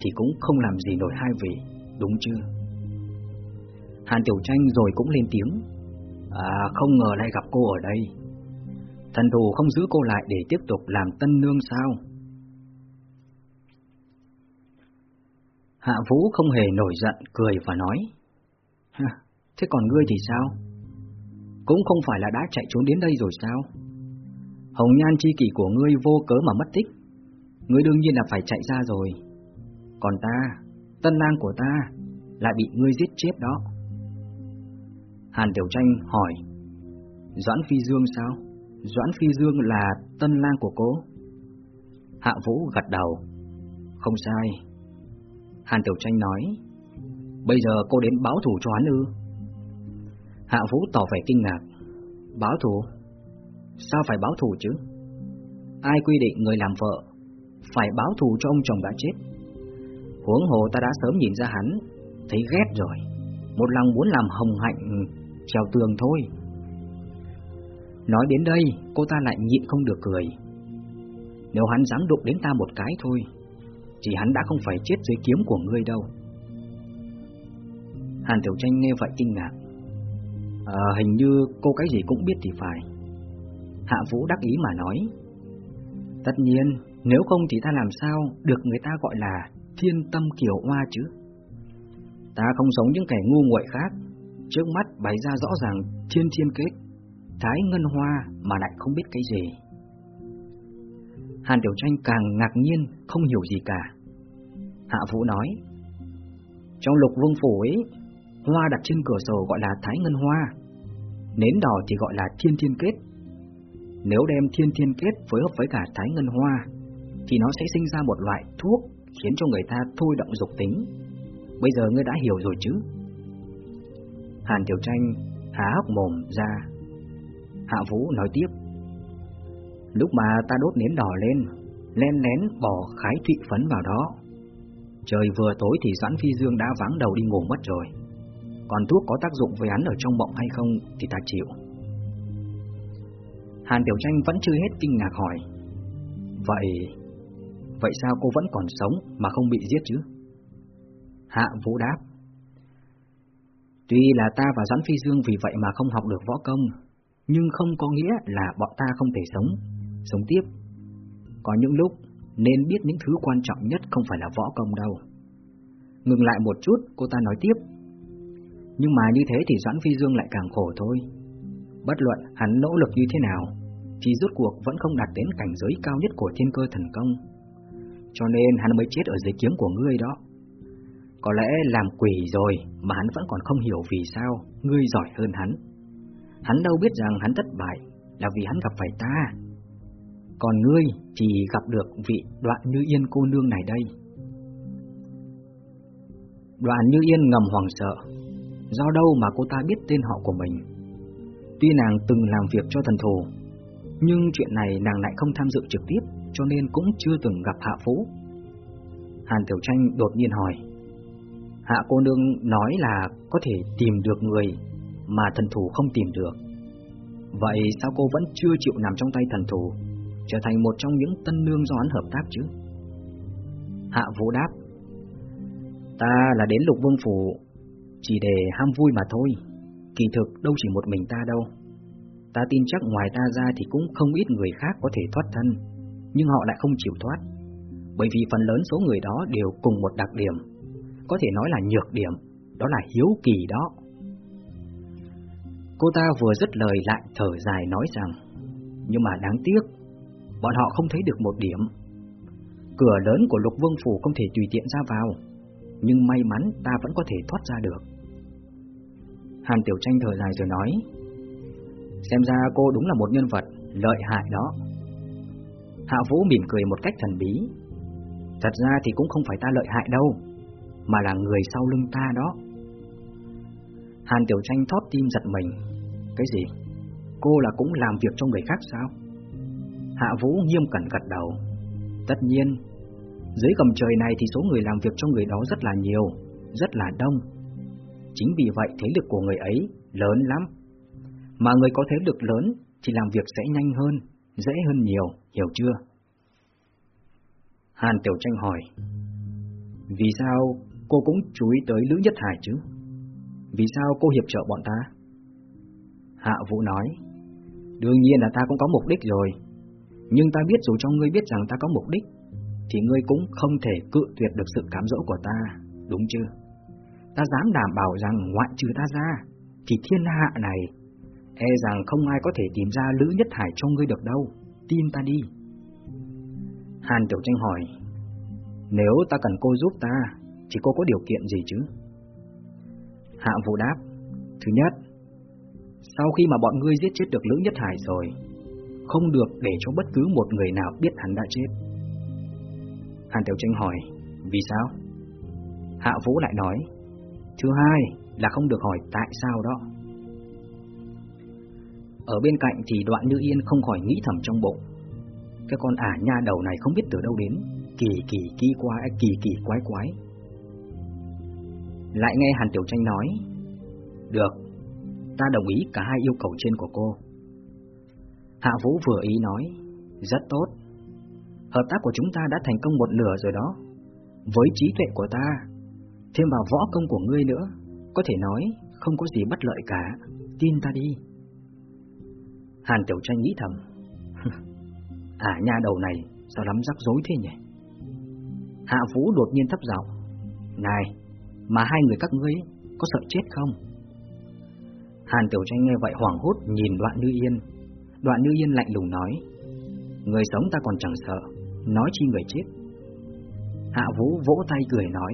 A: thì cũng không làm gì nổi hai vị, đúng chưa? Hàn Tiểu Tranh rồi cũng lên tiếng. À, không ngờ lại gặp cô ở đây. Thần thù không giữ cô lại để tiếp tục làm tân nương sao? Hạ Vũ không hề nổi giận, cười và nói. Thế còn ngươi thì sao? Cũng không phải là đã chạy trốn đến đây rồi sao? Hồng nhan chi kỷ của ngươi vô cớ mà mất tích. Ngươi đương nhiên là phải chạy ra rồi. Còn ta, tân lang của ta, lại bị ngươi giết chết đó. Hàn Tiểu Tranh hỏi, Doãn Phi Dương sao? Doãn Phi Dương là tân lang của cô? Hạ Vũ gật đầu, không sai. Hàn Tiểu Tranh nói, bây giờ cô đến báo thù cho hắn ư? Hạ Vũ tỏ vẻ kinh ngạc, báo thù? Sao phải báo thù chứ? Ai quy định người làm vợ phải báo thù cho ông chồng đã chết? Huống hồ ta đã sớm nhìn ra hắn, thấy ghét rồi, một lòng muốn làm hồng hạnh ừ, trèo tường thôi. Nói đến đây, cô ta lại nhịn không được cười. Nếu hắn dám đụng đến ta một cái thôi, thì hắn đã không phải chết dưới kiếm của ngươi đâu. Hàn Tiểu Tranh nghe vậy kinh ngạc. À, hình như cô cái gì cũng biết thì phải. Hạ Vũ đắc ý mà nói. Tất nhiên, nếu không thì ta làm sao được người ta gọi là thiên tâm kiều hoa chứ? Ta không sống những kẻ ngu nguội khác, trước mắt bày ra rõ ràng thiên thiên kết, thái ngân hoa mà lại không biết cái gì. Hàn Tiểu Tranh càng ngạc nhiên, không hiểu gì cả. Hạ Vũ nói, trong lục vương phủ ấy, hoa đặt trên cửa sổ gọi là thái ngân hoa, nến đỏ thì gọi là thiên thiên kết. Nếu đem thiên thiên kết phối hợp với cả thái ngân hoa, thì nó sẽ sinh ra một loại thuốc khiến cho người ta thôi động dục tính. Bây giờ ngươi đã hiểu rồi chứ? Hàn Tiểu Tranh há hốc mồm ra. Hạ Vũ nói tiếp. Lúc mà ta đốt nến đỏ lên, len lén bỏ khái thụy phấn vào đó. Trời vừa tối thì Doãn Phi Dương đã vắng đầu đi ngủ mất rồi. Còn thuốc có tác dụng với hắn ở trong bọng hay không thì ta chịu. Hàn Tiểu Tranh vẫn chưa hết kinh ngạc hỏi. Vậy, vậy sao cô vẫn còn sống mà không bị giết chứ? Hạ Vũ đáp. Tuy là ta và Doãn Phi Dương vì vậy mà không học được võ công, nhưng không có nghĩa là bọn ta không thể sống, sống tiếp. Có những lúc nên biết những thứ quan trọng nhất không phải là võ công đâu. Ngừng lại một chút, cô ta nói tiếp. Nhưng mà như thế thì Doãn Phi Dương lại càng khổ thôi. Bất luận hắn nỗ lực như thế nào, thì rốt cuộc vẫn không đạt đến cảnh giới cao nhất của thiên cơ thần công. Cho nên hắn mới chết ở dưới kiếm của ngươi đó. Có lẽ làm quỷ rồi mà hắn vẫn còn không hiểu vì sao ngươi giỏi hơn hắn. Hắn đâu biết rằng hắn thất bại là vì hắn gặp phải ta. Còn ngươi chỉ gặp được vị đoạn như yên cô nương này đây. Đoạn như yên ngầm hoàng sợ. Do đâu mà cô ta biết tên họ của mình? Tuy nàng từng làm việc cho thần thù, nhưng chuyện này nàng lại không tham dự trực tiếp, cho nên cũng chưa từng gặp Hạ Phú. Hàn Tiểu Tranh đột nhiên hỏi. Hạ cô nương nói là có thể tìm được người mà thần thủ không tìm được. Vậy sao cô vẫn chưa chịu nằm trong tay thần thủ, trở thành một trong những tân nương do hắn hợp tác chứ? Hạ Vũ đáp, ta là đến lục vương phủ chỉ để ham vui mà thôi, kỳ thực đâu chỉ một mình ta đâu. Ta tin chắc ngoài ta ra thì cũng không ít người khác có thể thoát thân, nhưng họ lại không chịu thoát, bởi vì phần lớn số người đó đều cùng một đặc điểm có thể nói là nhược điểm, đó là hiếu kỳ đó. Cô ta vừa dứt lời lại thở dài nói rằng, nhưng mà đáng tiếc, bọn họ không thấy được một điểm. Cửa lớn của lục vương phủ không thể tùy tiện ra vào, nhưng may mắn ta vẫn có thể thoát ra được. Hàn Tiểu Tranh thở dài rồi nói, xem ra cô đúng là một nhân vật lợi hại đó. Hạ Vũ mỉm cười một cách thần bí, thật ra thì cũng không phải ta lợi hại đâu, mà là người sau lưng ta đó. Hàn Tiểu Tranh thót tim giật mình. Cái gì? Cô là cũng làm việc cho người khác sao? Hạ Vũ nghiêm cẩn gật đầu. Tất nhiên, dưới gầm trời này thì số người làm việc cho người đó rất là nhiều, rất là đông. Chính vì vậy thế lực của người ấy lớn lắm. Mà người có thế lực lớn thì làm việc sẽ nhanh hơn, dễ hơn nhiều, hiểu chưa? Hàn Tiểu Tranh hỏi, vì sao cô cũng chú ý tới Lữ Nhất Hải chứ? Vì sao cô hiệp trợ bọn ta? Hạ Vũ nói, đương nhiên là ta cũng có mục đích rồi, nhưng ta biết dù cho ngươi biết rằng ta có mục đích, thì ngươi cũng không thể cự tuyệt được sự cám dỗ của ta, đúng chưa? Ta dám đảm bảo rằng ngoại trừ ta ra, thì thiên hạ này, e rằng không ai có thể tìm ra Lữ Nhất Hải cho ngươi được đâu, tin ta đi. Hàn Tiểu Tranh hỏi, nếu ta cần cô giúp ta, thì cô có điều kiện gì chứ? Hạ Vũ đáp, thứ nhất, sau khi mà bọn ngươi giết chết được Lữ Nhất Hải rồi, không được để cho bất cứ một người nào biết hắn đã chết. Hàn Tiểu Tranh hỏi, vì sao? Hạ Vũ lại nói, thứ hai là không được hỏi tại sao đó. Ở bên cạnh thì đoạn Như Yên không khỏi nghĩ thầm trong bụng, cái con ả nha đầu này không biết từ đâu đến, kỳ kỳ kỳ quái, kỳ kỳ quái quái. Lại nghe Hàn Tiểu Tranh nói, được, ta đồng ý cả hai yêu cầu trên của cô. Hạ Vũ vừa ý nói, rất tốt. Hợp tác của chúng ta đã thành công một nửa rồi đó. Với trí tuệ của ta, thêm vào võ công của ngươi nữa, có thể nói không có gì bất lợi cả, tin ta đi. Hàn Tiểu Tranh nghĩ thầm, à nha đầu này sao lắm rắc rối thế nhỉ? Hạ Vũ đột nhiên thấp giọng, này, mà hai người các ngươi có sợ chết không? Hàn Tiểu Tranh nghe vậy hoảng hốt nhìn Đoạn Như Yên. Đoạn Như Yên lạnh lùng nói, người sống ta còn chẳng sợ, nói chi người chết. Hạ Vũ vỗ tay cười nói,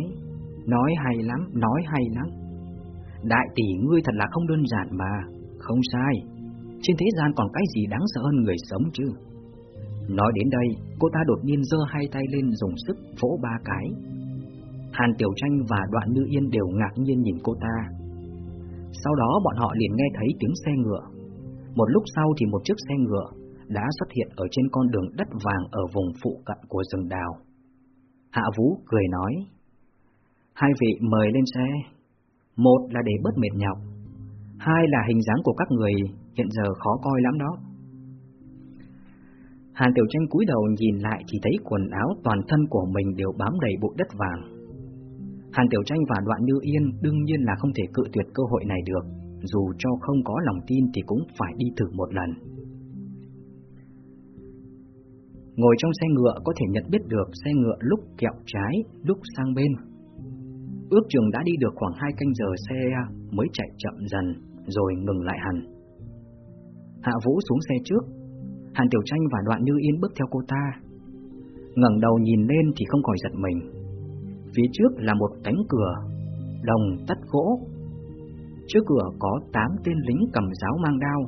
A: nói hay lắm, nói hay lắm. Đại tỷ ngươi thật là không đơn giản mà, không sai. Trên thế gian còn cái gì đáng sợ hơn người sống chứ? Nói đến đây, cô ta đột nhiên giơ hai tay lên dùng sức vỗ ba cái. Hàn Tiểu Tranh và Đoạn Như Yên đều ngạc nhiên nhìn cô ta. Sau đó bọn họ liền nghe thấy tiếng xe ngựa. Một lúc sau thì một chiếc xe ngựa đã xuất hiện ở trên con đường đất vàng ở vùng phụ cận của rừng đào. Hạ Vũ cười nói, hai vị mời lên xe. Một là để bớt mệt nhọc, hai là hình dáng của các người hiện giờ khó coi lắm đó. Hàn Tiểu Tranh cúi đầu nhìn lại thì thấy quần áo toàn thân của mình đều bám đầy bụi đất vàng. Hàn Tiểu Tranh và Đoạn Như Yên đương nhiên là không thể cự tuyệt cơ hội này được, dù cho không có lòng tin thì cũng phải đi thử một lần. Ngồi trong xe ngựa có thể nhận biết được xe ngựa lúc kẹo trái, lúc sang bên. Ước chừng đã đi được khoảng hai canh giờ xe mới chạy chậm dần, rồi ngừng lại hẳn. Hạ Vũ xuống xe trước, Hàn Tiểu Tranh và Đoạn Như Yên bước theo cô ta. ngẩng đầu nhìn lên thì không khỏi giật mình. Phía trước là một cánh cửa, đồng tắt gỗ. Trước cửa có tám tên lính cầm giáo mang đao,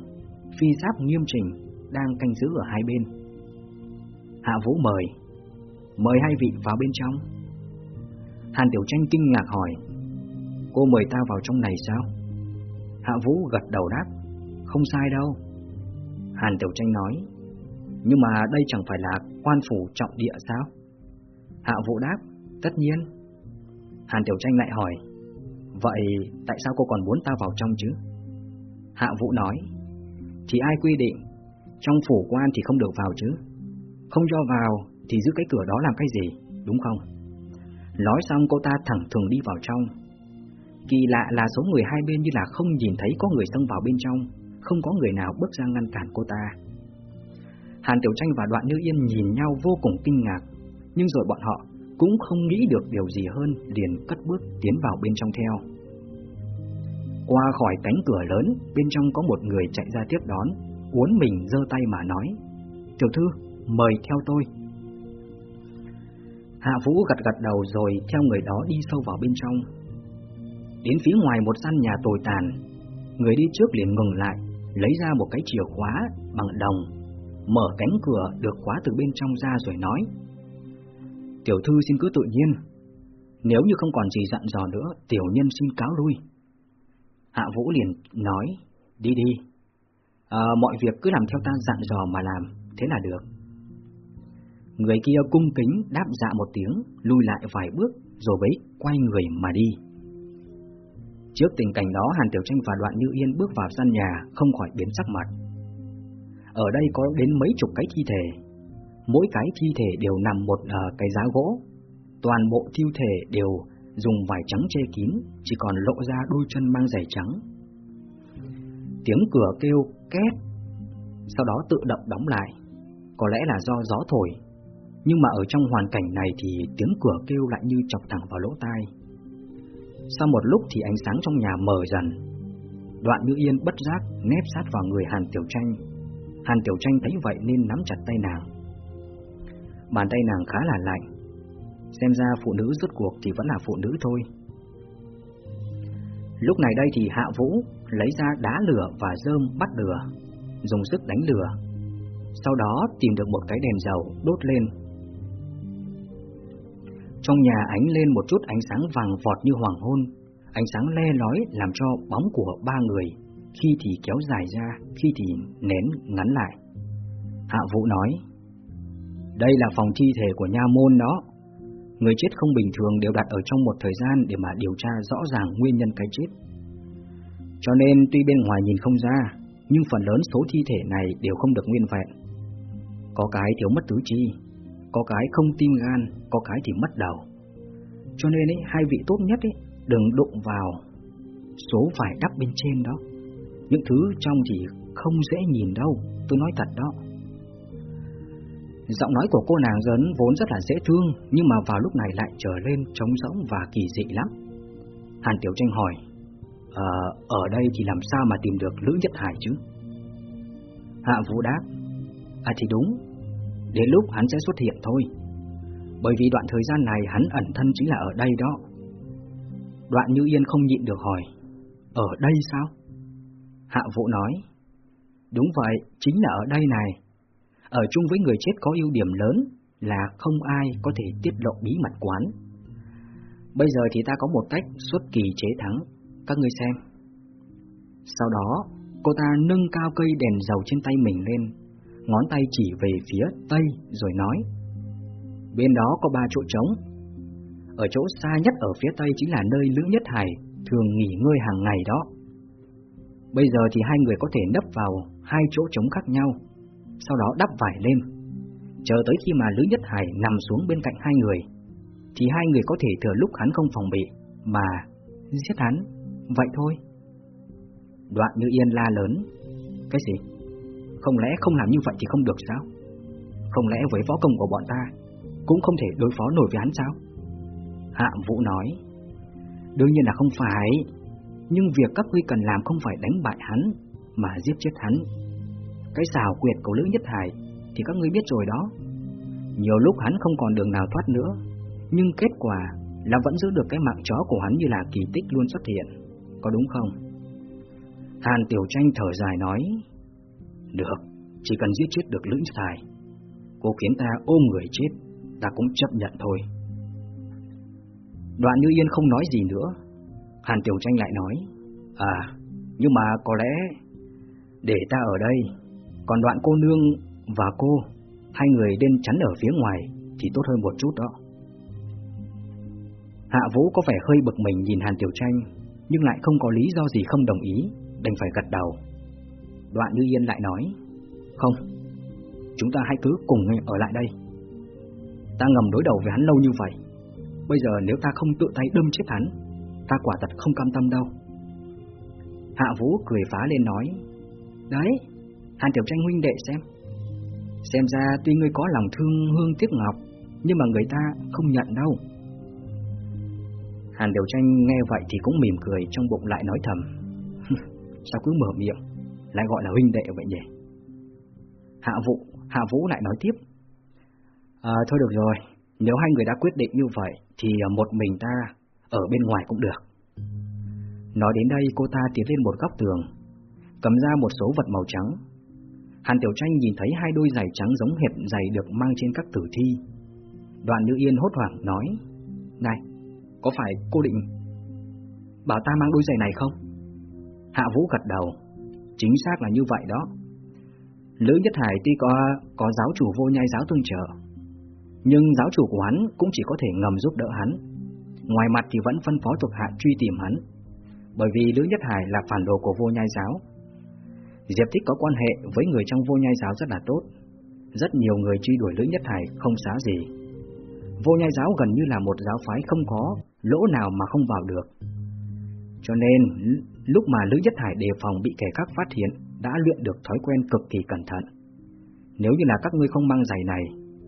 A: phi giáp nghiêm chỉnh, đang canh giữ ở hai bên. Hạ Vũ mời, mời hai vị vào bên trong. Hàn Tiểu Tranh kinh ngạc hỏi, cô mời ta vào trong này sao? Hạ Vũ gật đầu đáp, không sai đâu. Hàn Tiểu Tranh nói, nhưng mà đây chẳng phải là quan phủ trọng địa sao? Hạ Vũ đáp, tất nhiên. Hàn Tiểu Tranh lại hỏi, vậy tại sao cô còn muốn ta vào trong chứ? Hạ Vũ nói, thì ai quy định, trong phủ quan thì không được vào chứ? Không cho vào thì giữ cái cửa đó làm cái gì, đúng không? Nói xong cô ta thẳng thường đi vào trong. Kỳ lạ là số người hai bên như là không nhìn thấy có người xông vào bên trong, không có người nào bước ra ngăn cản cô ta. Hàn Tiểu Tranh và Đoạn Như Yên nhìn nhau vô cùng kinh ngạc, nhưng rồi bọn họ cũng không nghĩ được điều gì hơn, liền cất bước tiến vào bên trong theo. Qua khỏi cánh cửa lớn, bên trong có một người chạy ra tiếp đón, uốn mình giơ tay mà nói: "Tiểu thư, mời theo tôi." Hạ Vũ gật gật đầu rồi theo người đó đi sâu vào bên trong. Đến phía ngoài một căn nhà tồi tàn, người đi trước liền ngừng lại, lấy ra một cái chìa khóa bằng đồng, mở cánh cửa được khóa từ bên trong ra rồi nói: "Tiểu thư xin cứ tự nhiên, nếu như không còn gì dặn dò nữa, tiểu nhân xin cáo lui." Hạ Vũ liền nói: "Đi đi, à, mọi việc cứ làm theo ta dặn dò mà làm, thế là được." Người kia cung kính đáp dạ một tiếng, lui lại vài bước rồi mới quay người mà đi. Trước tình cảnh đó Hàn Tiểu Tranh và Đoạn Như Yên bước vào gian nhà không khỏi biến sắc mặt. Ở đây có đến mấy chục cái thi thể, mỗi cái thi thể đều nằm một uh, cái giá gỗ. Toàn bộ thi thể đều dùng vải trắng che kín, chỉ còn lộ ra đôi chân mang giày trắng. Tiếng cửa kêu két, sau đó tự động đóng lại. Có lẽ là do gió thổi, nhưng mà ở trong hoàn cảnh này thì tiếng cửa kêu lại như chọc thẳng vào lỗ tai. Sau một lúc thì ánh sáng trong nhà mờ dần. Đoạn Như Yên bất giác nép sát vào người Hàn Tiểu Tranh. Hàn Tiểu Tranh thấy vậy nên nắm chặt tay nàng. Bàn tay nàng khá là lạnh. Xem ra phụ nữ rốt cuộc thì vẫn là phụ nữ thôi. Lúc này đây thì Hạ Vũ lấy ra đá lửa và rơm bắt lửa, dùng sức đánh lửa. Sau đó tìm được một cái đèn dầu đốt lên trong nhà ánh lên một chút ánh sáng vàng vọt như hoàng hôn, ánh sáng le lói làm cho bóng của ba người khi thì kéo dài ra, khi thì nén ngắn lại. Hạ Vũ nói, đây là phòng thi thể của nha môn đó. Người chết không bình thường đều đặt ở trong một thời gian để mà điều tra rõ ràng nguyên nhân cái chết. Cho nên tuy bên ngoài nhìn không ra, nhưng phần lớn số thi thể này đều không được nguyên vẹn. Có cái thiếu mất tứ chi, có cái không tim gan, có cái thì mất đầu. Cho nên ấy, hai vị tốt nhất ấy, đừng đụng vào số vải đắp bên trên đó. Những thứ trong thì không dễ nhìn đâu, tôi nói thật đó. Giọng nói của cô nàng dấn vốn rất là dễ thương, nhưng mà vào lúc này lại trở lên trống rỗng và kỳ dị lắm. Hàn Tiểu Tranh hỏi, à, ở đây thì làm sao mà tìm được Lữ Nhất Hải chứ? Hạ Vũ đáp, à thì đúng, Đến lúc hắn sẽ xuất hiện thôi. Bởi vì đoạn thời gian này hắn ẩn thân chính là ở đây đó. Đoạn Như Yên không nhịn được hỏi Ở đây sao? Hạ Vũ nói Đúng vậy, chính là ở đây này. Ở chung với người chết có ưu điểm lớn Là không ai có thể tiết lộ bí mật quán. Bây giờ thì ta có một cách xuất kỳ chế thắng. Các ngươi xem. Sau đó, cô ta nâng cao cây đèn dầu trên tay mình lên ngón tay chỉ về phía tây rồi nói, Bên đó có ba chỗ trống. Ở chỗ xa nhất ở phía tây chính là nơi Lữ Nhất Hải thường nghỉ ngơi hàng ngày đó. Bây giờ thì hai người có thể nấp vào hai chỗ trống khác nhau, Sau đó đắp vải lên. Chờ tới khi mà Lữ Nhất Hải nằm xuống bên cạnh hai người, Thì hai người có thể thừa lúc hắn không phòng bị, Mà giết hắn, Vậy thôi. Đoạn như yên la lớn, Cái gì? Không lẽ không làm như vậy thì không được sao? Không lẽ với võ công của bọn ta Cũng không thể đối phó nổi với hắn sao? Hạ Vũ nói, Đương nhiên là không phải, Nhưng việc các ngươi cần làm không phải đánh bại hắn Mà giết chết hắn. Cái xào quyệt của Lữ Nhất Hải Thì các ngươi biết rồi đó. Nhiều lúc hắn không còn đường nào thoát nữa, Nhưng kết quả là vẫn giữ được cái mạng chó của hắn như là kỳ tích luôn xuất hiện. Có đúng không? Hàn Tiểu Tranh thở dài nói được, chỉ cần giết chết được lưỡng xài Cô khiến ta ôm người chết Ta cũng chấp nhận thôi. Đoạn Như Yên không nói gì nữa. Hàn Tiểu Tranh lại nói À, nhưng mà có lẽ Để ta ở đây Còn đoạn cô nương và cô Hai người nên chắn ở phía ngoài Thì tốt hơn một chút đó. Hạ Vũ có vẻ hơi bực mình nhìn Hàn Tiểu Tranh Nhưng lại không có lý do gì không đồng ý Đành phải gật đầu. Đoạn Như Yên lại nói, Không, Chúng ta hãy cứ cùng ở lại đây. Ta ngầm đối đầu với hắn lâu như vậy, Bây giờ nếu ta không tự tay đâm chết hắn, Ta quả thật không cam tâm đâu. Hạ Vũ cười phá lên nói, Đấy, Hàn Tiểu Tranh huynh đệ xem. Xem ra tuy ngươi có lòng thương hương tiếc ngọc, Nhưng mà người ta không nhận đâu. Hàn Tiểu Tranh nghe vậy thì cũng mỉm cười, Trong bụng lại nói thầm, Sao cứ mở miệng? Lại gọi là huynh đệ vậy nhỉ? Hạ Vũ, Hạ Vũ lại nói tiếp. À, thôi được rồi, nếu hai người đã quyết định như vậy thì à, một mình ta ở bên ngoài cũng được. Nói đến đây cô ta tiến lên một góc tường, cầm ra một số vật màu trắng. Hàn Tiểu Tranh nhìn thấy hai đôi giày trắng giống hệt giày được mang trên các tử thi. Đoàn Nữ Yên hốt hoảng nói, Này, có phải cô định bảo ta mang đôi giày này không? Hạ Vũ gật đầu, Chính xác là như vậy đó. Lữ Nhất Hải tuy có có giáo chủ vô nhai giáo tương trợ, nhưng giáo chủ của hắn cũng chỉ có thể ngầm giúp đỡ hắn. Ngoài mặt thì vẫn phân phó thuộc hạ truy tìm hắn. bởi vì Lữ Nhất Hải là phản đồ của vô nhai giáo. Diệp Thích có quan hệ với người trong vô nhai giáo rất là tốt, rất nhiều người truy đuổi Lữ Nhất Hải không xá gì. Vô nhai giáo gần như là một giáo phái không có lỗ nào mà không vào được. Cho nên, lúc mà Lữ Nhất Hải đề phòng bị kẻ khác phát hiện, đã luyện được thói quen cực kỳ cẩn thận. Nếu như là các ngươi không mang giày này,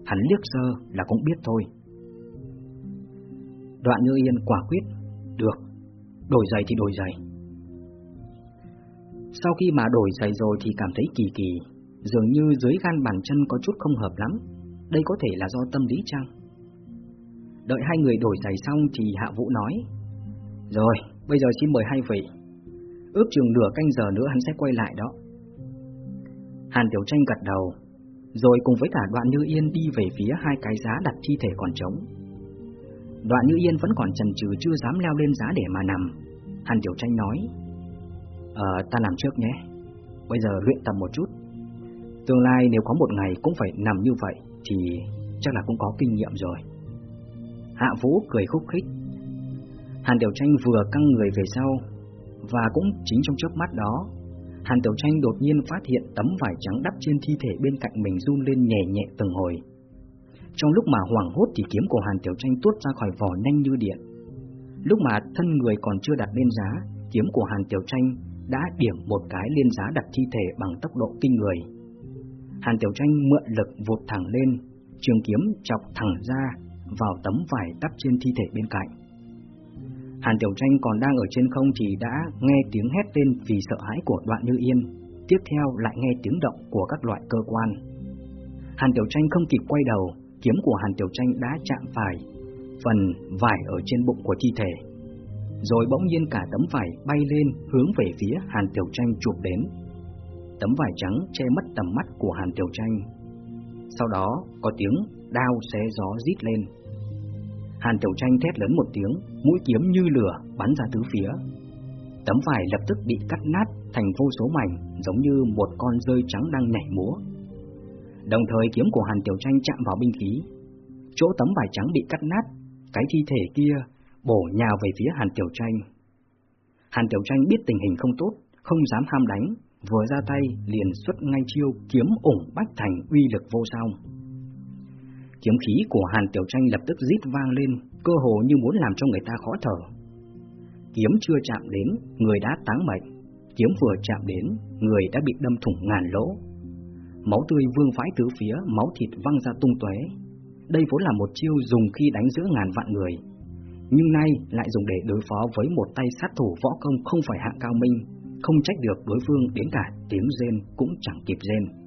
A: hắn liếc sơ là cũng biết thôi. Đoạn Như Yên quả quyết, được, đổi giày thì đổi giày. Sau khi mà đổi giày rồi thì cảm thấy kỳ kỳ, dường như dưới gan bàn chân có chút không hợp lắm. Đây có thể là do tâm lý chăng? Đợi hai người đổi giày xong thì Hạ Vũ nói, rồi, bây giờ xin mời hai vị. Ước chừng nửa canh giờ nữa hắn sẽ quay lại đó. Hàn Tiểu Tranh gật đầu, rồi cùng với cả đoạn Như Yên đi về phía hai cái giá đặt thi thể còn trống. Đoạn Như Yên vẫn còn chần chừ chưa dám leo lên giá để mà nằm. Hàn Tiểu Tranh nói, Ờ, ta làm trước nhé, bây giờ luyện tập một chút. Tương lai nếu có một ngày cũng phải nằm như vậy thì chắc là cũng có kinh nghiệm rồi. Hạ Vũ cười khúc khích. Hàn Tiểu Tranh vừa căng người về sau, và cũng chính trong chớp mắt đó, Hàn Tiểu Tranh đột nhiên phát hiện tấm vải trắng đắp trên thi thể bên cạnh mình run lên nhẹ nhẹ từng hồi. Trong lúc mà hoảng hốt thì kiếm của Hàn Tiểu Tranh tuốt ra khỏi vỏ nhanh như điện. Lúc mà thân người còn chưa đặt lên giá, kiếm của Hàn Tiểu Tranh đã điểm một cái lên giá đặt thi thể bằng tốc độ kinh người. Hàn Tiểu Tranh mượn lực vụt thẳng lên, trường kiếm chọc thẳng ra vào tấm vải đắp trên thi thể bên cạnh. Hàn Tiểu Tranh còn đang ở trên không thì đã nghe tiếng hét lên vì sợ hãi của đoạn như yên, tiếp theo lại nghe tiếng động của các loại cơ quan. Hàn Tiểu Tranh không kịp quay đầu, kiếm của Hàn Tiểu Tranh đã chạm phải phần vải ở trên bụng của thi thể. Rồi bỗng nhiên cả tấm vải bay lên hướng về phía Hàn Tiểu Tranh chụp đến. Tấm vải trắng che mất tầm mắt của Hàn Tiểu Tranh. Sau đó có tiếng đao xé gió rít lên. Hàn Tiểu Tranh thét lớn một tiếng, mũi kiếm như lửa bắn ra tứ phía. Tấm vải lập tức bị cắt nát thành vô số mảnh, giống như một con rơi trắng đang nhảy múa. Đồng thời kiếm của Hàn Tiểu Tranh chạm vào binh khí. Chỗ tấm vải trắng bị cắt nát, cái thi thể kia bổ nhào về phía Hàn Tiểu Tranh. Hàn Tiểu Tranh biết tình hình không tốt, không dám ham đánh, vừa ra tay liền xuất ngay chiêu kiếm ủng bách thành uy lực vô song. Kiếm khí của Hàn Tiểu Tranh lập tức rít vang lên, cơ hồ như muốn làm cho người ta khó thở. Kiếm chưa chạm đến, người đã táng mệnh. Kiếm vừa chạm đến, người đã bị đâm thủng ngàn lỗ. Máu tươi vương vãi tứ phía, máu thịt văng ra tung tóe. Đây vốn là một chiêu dùng khi đánh giữa ngàn vạn người, nhưng nay lại dùng để đối phó với một tay sát thủ võ công không phải hạng cao minh, không trách được đối phương đến cả tiếng rên cũng chẳng kịp rên.